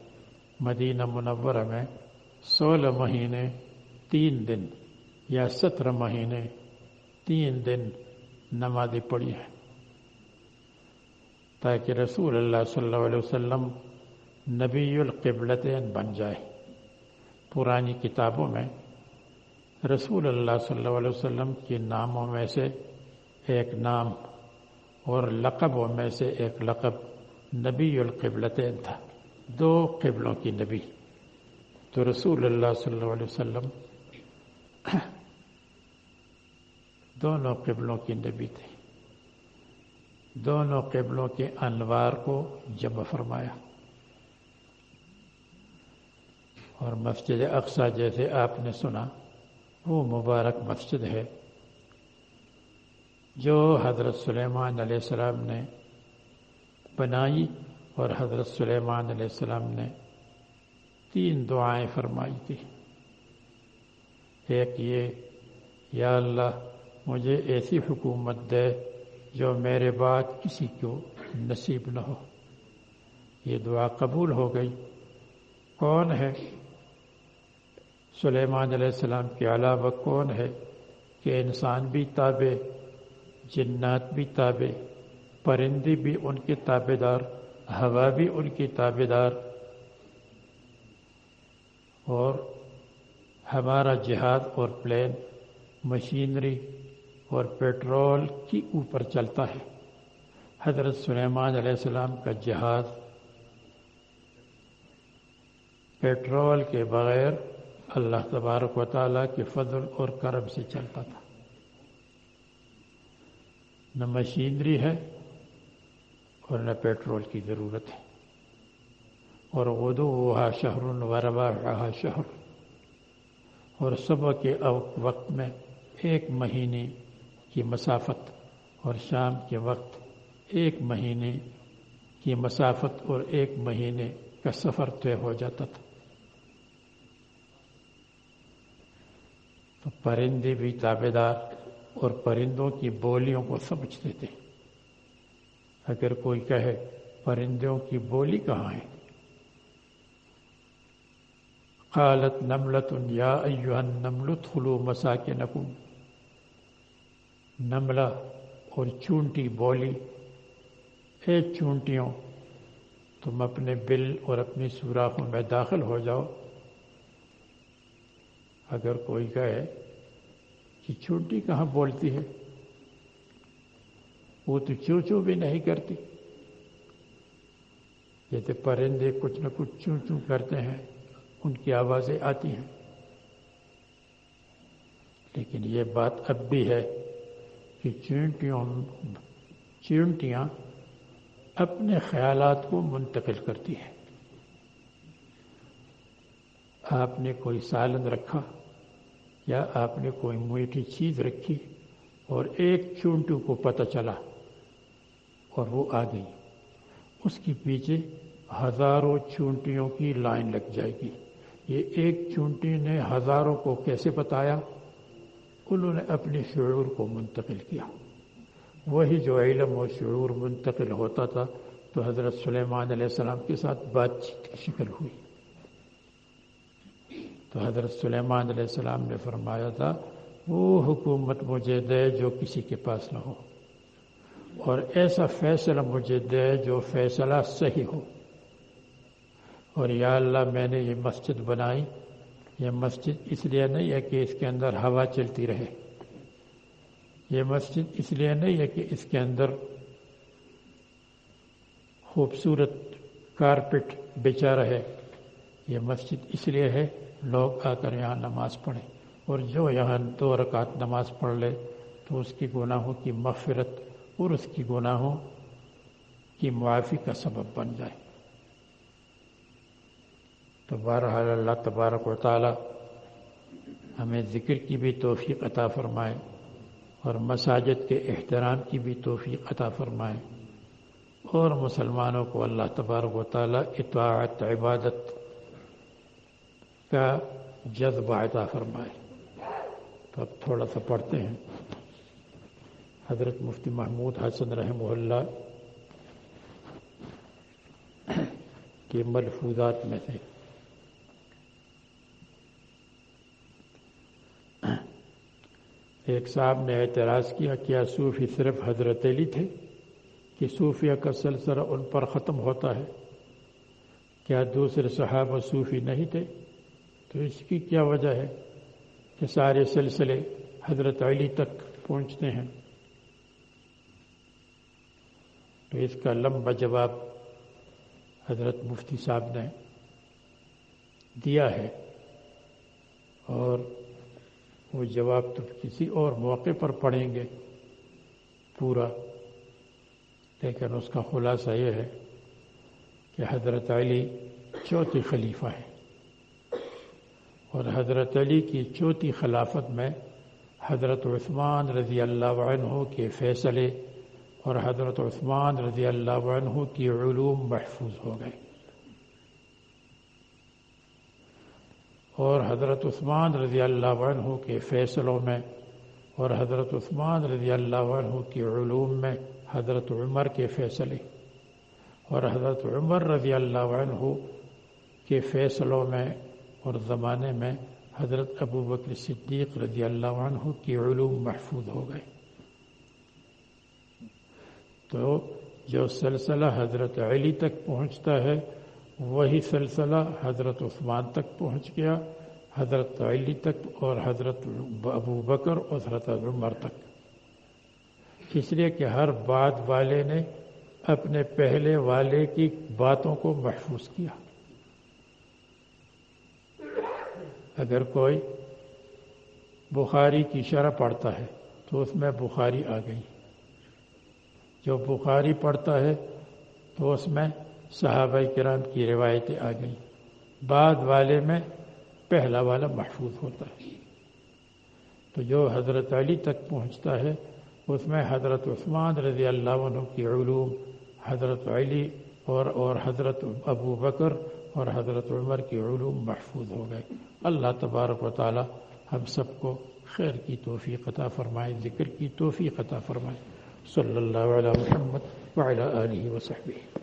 مدینہ منورہ میں سولہ مہینے، تین دن یا سترہ مہینے، تین دن نمازیں پڑھی ہیں۔ تاکہ رسول اللہ صلی اللہ علیہ وسلم نبی القبلتین بن جائے۔ پرانی کتابوں میں رسول اللہ صلی اللہ علیہ وسلم کے ناموں میں سے ایک نام اور لقبوں میں سے ایک لقب نبی القبلتین تھا۔ دو قبلوں کی نبی۔ تو رسول اللہ صلی اللہ علیہ وسلم دونوں قبلوں کی نبی تھے۔ دونوں قبلوں کے انوار کو جمع فرمایا۔ اور مسجد اقصا جیسے آپ نے سنا، وہ مبارک مسجد ہے۔ جو حضرت سلیمان علیہ السلام نے بنائی اور حضرت سلیمان علیہ السلام نے تین دعائیں فرمائی تھی۔ ایک یہ، یا اللہ، مجھے ایسی حکومت دے جو میرے بعد کسی کو نصیب نہ ہو۔ یہ دعا قبول ہو گئی۔ کون ہے؟ سلیمان علیہ السلام کے علاوہ کون ہے کہ انسان بھی تابع، جنات بھی تابع، پرندے بھی ان کے تابے دار، ہوا بھی ان کی تابے دار۔ اور ہمارا جہاد اور پلین مشینری اور پیٹرول کے اوپر چلتا ہے۔ حضرت سلیمان علیہ السلام کا جہاد پیٹرول کے بغیر اللہ تبارک و تعالیٰ کے فضل اور کرم سے چلتا تھا۔ نہ مشینری ہے اور نہ پیٹرول کی ضرورت ہے۔ اور غدو وہا شہر وروا رہا شہر۔ اور صبح کے وقت میں ایک مہینے کی مسافت اور شام کے وقت ایک مہینے کی مسافت اور ایک مہینے کا سفر طے ہو جاتا تھا۔ تو پرندے بھی تابے دار اور پرندوں کی بولیوں کو سمجھتے تھے۔ اگر کوئی کہے پرندوں کی بولی کہاں ہے؟ قالت نملت یا ایوہ النمل خلو مساکنکم۔ نملہ اور چونٹی بولی، اے چونٹیوں، تم اپنے بل اور اپنی سوراخوں میں داخل ہو جاؤ۔ اگر کوئی کہے کہ چونٹی کہاں بولتی ہے؟ وہ تو چو چو بھی نہیں کرتی۔ جیسے پرندے کچھ نہ کچھ چوں چو کرتے ہیں، ان کی آوازیں آتی ہیں۔ لیکن یہ بات اب بھی ہے کہ چونٹیوں چونٹیاں اپنے خیالات کو منتقل کرتی ہیں۔ آپ نے کوئی سالن رکھا؟ یا آپ نے کوئی میٹھی چیز رکھی اور ایک چونٹو کو پتہ چلا اور وہ آ گئی۔ اس کے پیچھے ہزاروں چونٹیوں کی لائن لگ جائے گی۔ یہ ایک چونٹی نے ہزاروں کو کیسے بتایا؟ انہوں نے اپنے شعور کو منتقل کیا۔ وہی جو علم اور شعور منتقل ہوتا تھا تو حضرت سلیمان علیہ السلام کے ساتھ بات چیت کی شکل ہوئی۔ تو حضرت سلیمان علیہ السلام نے فرمایا تھا، وہ حکومت مجھے دے جو کسی کے پاس نہ ہو۔ اور ایسا فیصلہ مجھے دے جو فیصلہ صحیح ہو۔ اور یا اللہ، میں نے یہ مسجد بنائی۔ یہ مسجد اس لیے نہیں ہے کہ اس کے اندر ہوا چلتی رہے۔ یہ مسجد اس لیے نہیں ہے کہ اس کے اندر خوبصورت کارپٹ بیچا رہے۔ یہ مسجد اس لیے ہے لوگ آ کر یہاں نماز پڑھیں۔ اور جو یہاں دو رکعت نماز پڑھ لے تو اس کی گناہوں کی مغفرت اور اس کی گناہوں کی معافی کا سبب بن جائے۔ تو بہرحال اللہ تبارک و تعالی ہمیں ذکر کی بھی توفیق عطا فرمائے اور مساجد کے احترام کی بھی توفیق عطا فرمائے اور مسلمانوں کو اللہ تبارک و تعالی اطاعت، عبادت کا جذبہ عطا فرمائے۔ تو اب تھوڑا سا پڑھتے ہیں۔ حضرت مفتی محمود حسن رحمہ اللہ کے ملفوظات میں سے۔ ایک صاحب نے اعتراض کیا کیا صوفی صرف حضرت علی تھے کہ صوفیہ کا سلسلہ ان پر ختم ہوتا ہے۔ کیا دوسرے صحابہ صوفی نہیں تھے؟ تو اس کی کیا وجہ ہے کہ سارے سلسلے حضرت علی تک پہنچتے ہیں؟ تو اس کا لمبا جواب حضرت مفتی صاحب نے دیا ہے اور وہ جواب تو کسی اور موقع پر پڑھیں گے پورا، لیکن اس کا خلاصہ یہ ہے کہ حضرت علی چوتھے خلیفہ ہیں۔ اور حضرت علی کی چوتھی خلافت میں حضرت عثمان رضی اللہ عنہ کے فیصلے اور حضرت عثمان رضی اللہ عنہ کی علوم محفوظ ہو گئے۔ اور حضرت عثمان رضی اللہ عنہ کے فیصلوں میں اور حضرت عثمان رضی اللہ عنہ کی علوم میں حضرت عمر کے فیصلے اور حضرت عمر رضی اللہ عنہ کے فیصلوں میں اور زمانے میں حضرت ابو بکر صدیق رضی اللہ عنہ کی علوم محفوظ ہو گئے۔ تو جو سلسلہ حضرت علی تک پہنچتا ہے، وہی سلسلہ حضرت عثمان تک پہنچ گیا، حضرت علی تک اور حضرت ابو بکر اور حضرت عمر تک۔ اس لیے کہ ہر بات والے نے اپنے پہلے والے کی باتوں کو محفوظ کیا۔ اگر کوئی بخاری کی شرح پڑھتا ہے تو اس میں بخاری آ گئی۔ جو بخاری پڑھتا ہے تو اس میں صحابہ کرام کی روایتیں آ گئیں بعد والے میں پہلا والا محفوظ ہوتا ہے۔ تو جو حضرت علی تک پہنچتا ہے، اس میں حضرت عثمان رضی اللہ عنہ کی علوم، حضرت علی اور اور حضرت ابو بکر اور حضرت عمر کی علوم محفوظ ہو گئے۔ اللہ تبارک و تعالی ہم سب کو خیر کی توفیق عطا فرمائے، ذکر کی توفیق عطا فرمائے۔ صلی اللہ علیہ محمد وعلی آلہ وصحبہ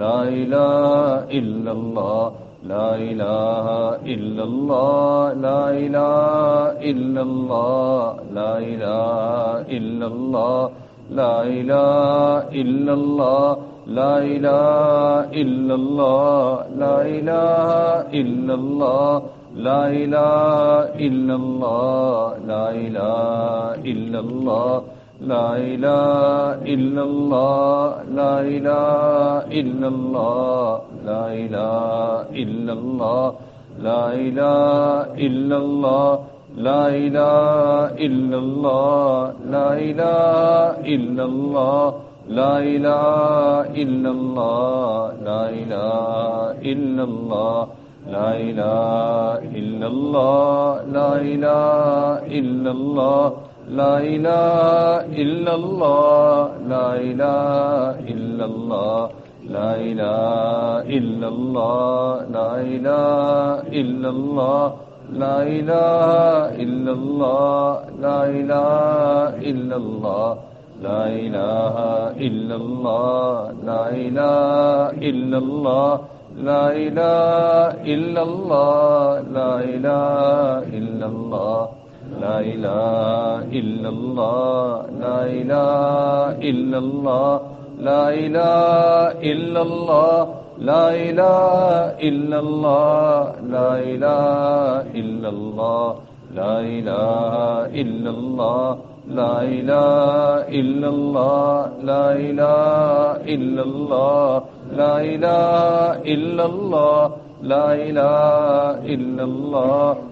لا الہ الا اللہ لا الہ الا اللہ لا الہ الا اللہ لا الہ الا اللہ لا الہ الا اللہ لا الہ الا اللہ لا الہ الا اللہ لا الہ الا اللہ لا الہ الا اللہ لا الہ الا اللہ لا الہ الا اللہ لا الہ الا اللہ لا الہ الا اللہ لا الہ الا اللہ لا الہ الا اللہ لا الہ الا اللہ لا الہ الا اللہ لا الہ الا اللہ لا الہ الا اللہ لا الہ الا اللہ لا الہ الا اللہ لا الہ الا اللہ لا الہ الا اللہ لا الہ الا اللہ لا الہ الا اللہ لا الہ الا اللہ لا الہ الا اللہ لا الہ الا اللہ لا الہ الا اللہ لا إله إلا الله لا إله إلا الله لا إله إلا الله لا إله إلا الله لا إله إلا الله لا إله إلا الله لا إله إلا الله لا إله إلا الله لا إله إلا الله لا إله إلا الله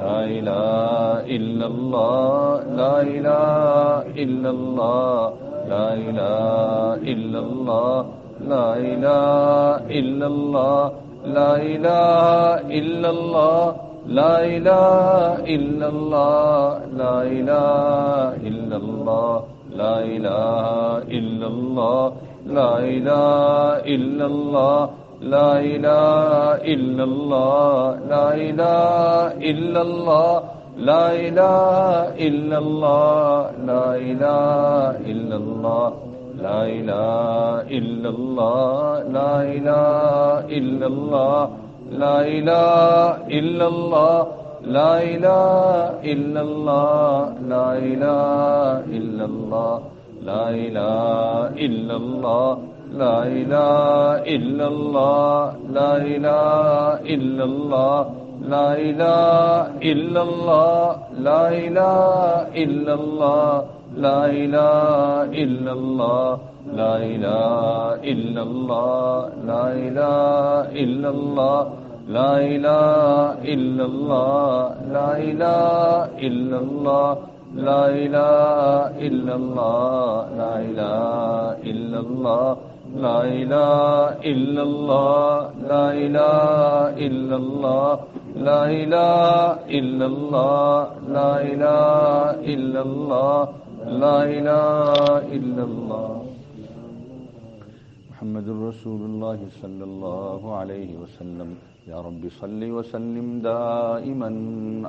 لا إله إلا الله، لا إله إلا الله، لا إله إلا الله، لا إله إلا الله، لا إله إلا الله، لا إله إلا الله، لا إله إلا الله، لا إله إلا الله، لا إله إلا الله لا إله إلا الله لا إله إلا الله لا إله إلا الله لا إله إلا الله لا إله إلا الله لا إله إلا الله لا إله إلا الله لا إله إلا الله لا إله إلا الله لا إله إلا الله لا الہ الا اللہ لا الہ الا اللہ لا الہ الا اللہ لا الہ الا اللہ لا الہ الا اللہ لا الہ الا اللہ لا الہ الا اللہ لا الہ الا اللہ لا الہ الا اللہ لا الہ الا اللہ لا الہ الا اللہ لا الہ الا اللہ لا الہ الا اللہ لا الہ الا اللہ لا الہ الا اللہ لا الہ الا اللہ محمد الرسول اللہ صلی اللہ علیہ وسلم. یا رب صلی وسلم دائما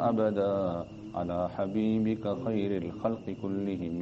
ابدا على حبيبك خير الخلق كلهم.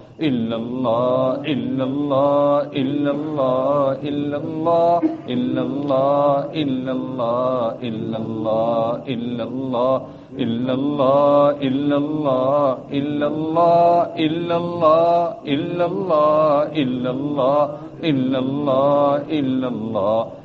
إلا الله إلا الله إلا الله إلا الله إلا الله إلا الله إلا الله إلا الله إلا الله إلا الله إلا الله إلا الله إلا الله إلا الله إلا الله إلا الله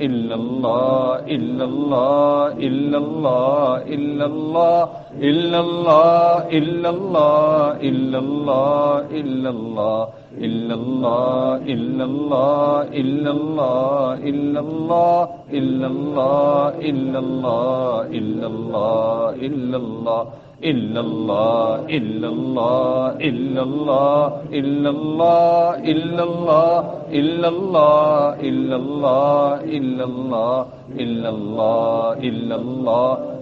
إلا الله إلا الله إلا الله إلا الله إلا الله إلا الله إلا الله إلا الله إلا الله إلا الله إلا الله إلا الله إلا الله إلا الله إلا الله إلا الله إلا الله إلا الله إلا الله إلا الله إلا الله إلا الله إلا الله إلا الله إلا الله إلا الله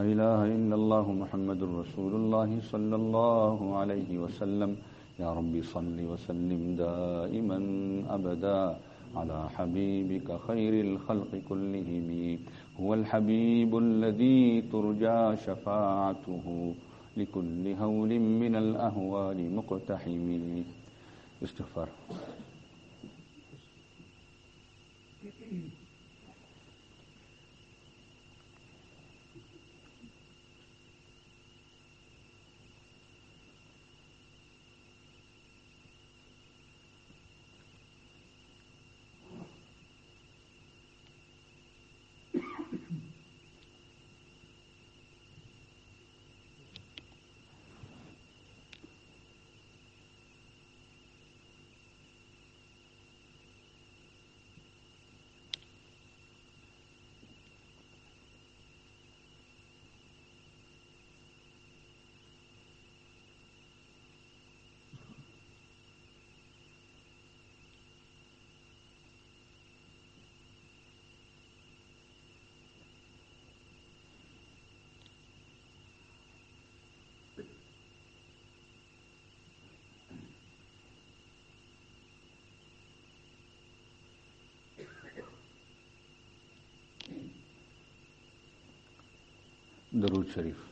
إله إلا الله محمد رسول الله صلى الله عليه وسلم. يا رب صل وسلم دائما أبدا على حبيبك خير الخلق كلهم. هو الحبيب الذي ترجى شفاعته لكل هول من الأهوال مقتحم. استغفار درود شریف.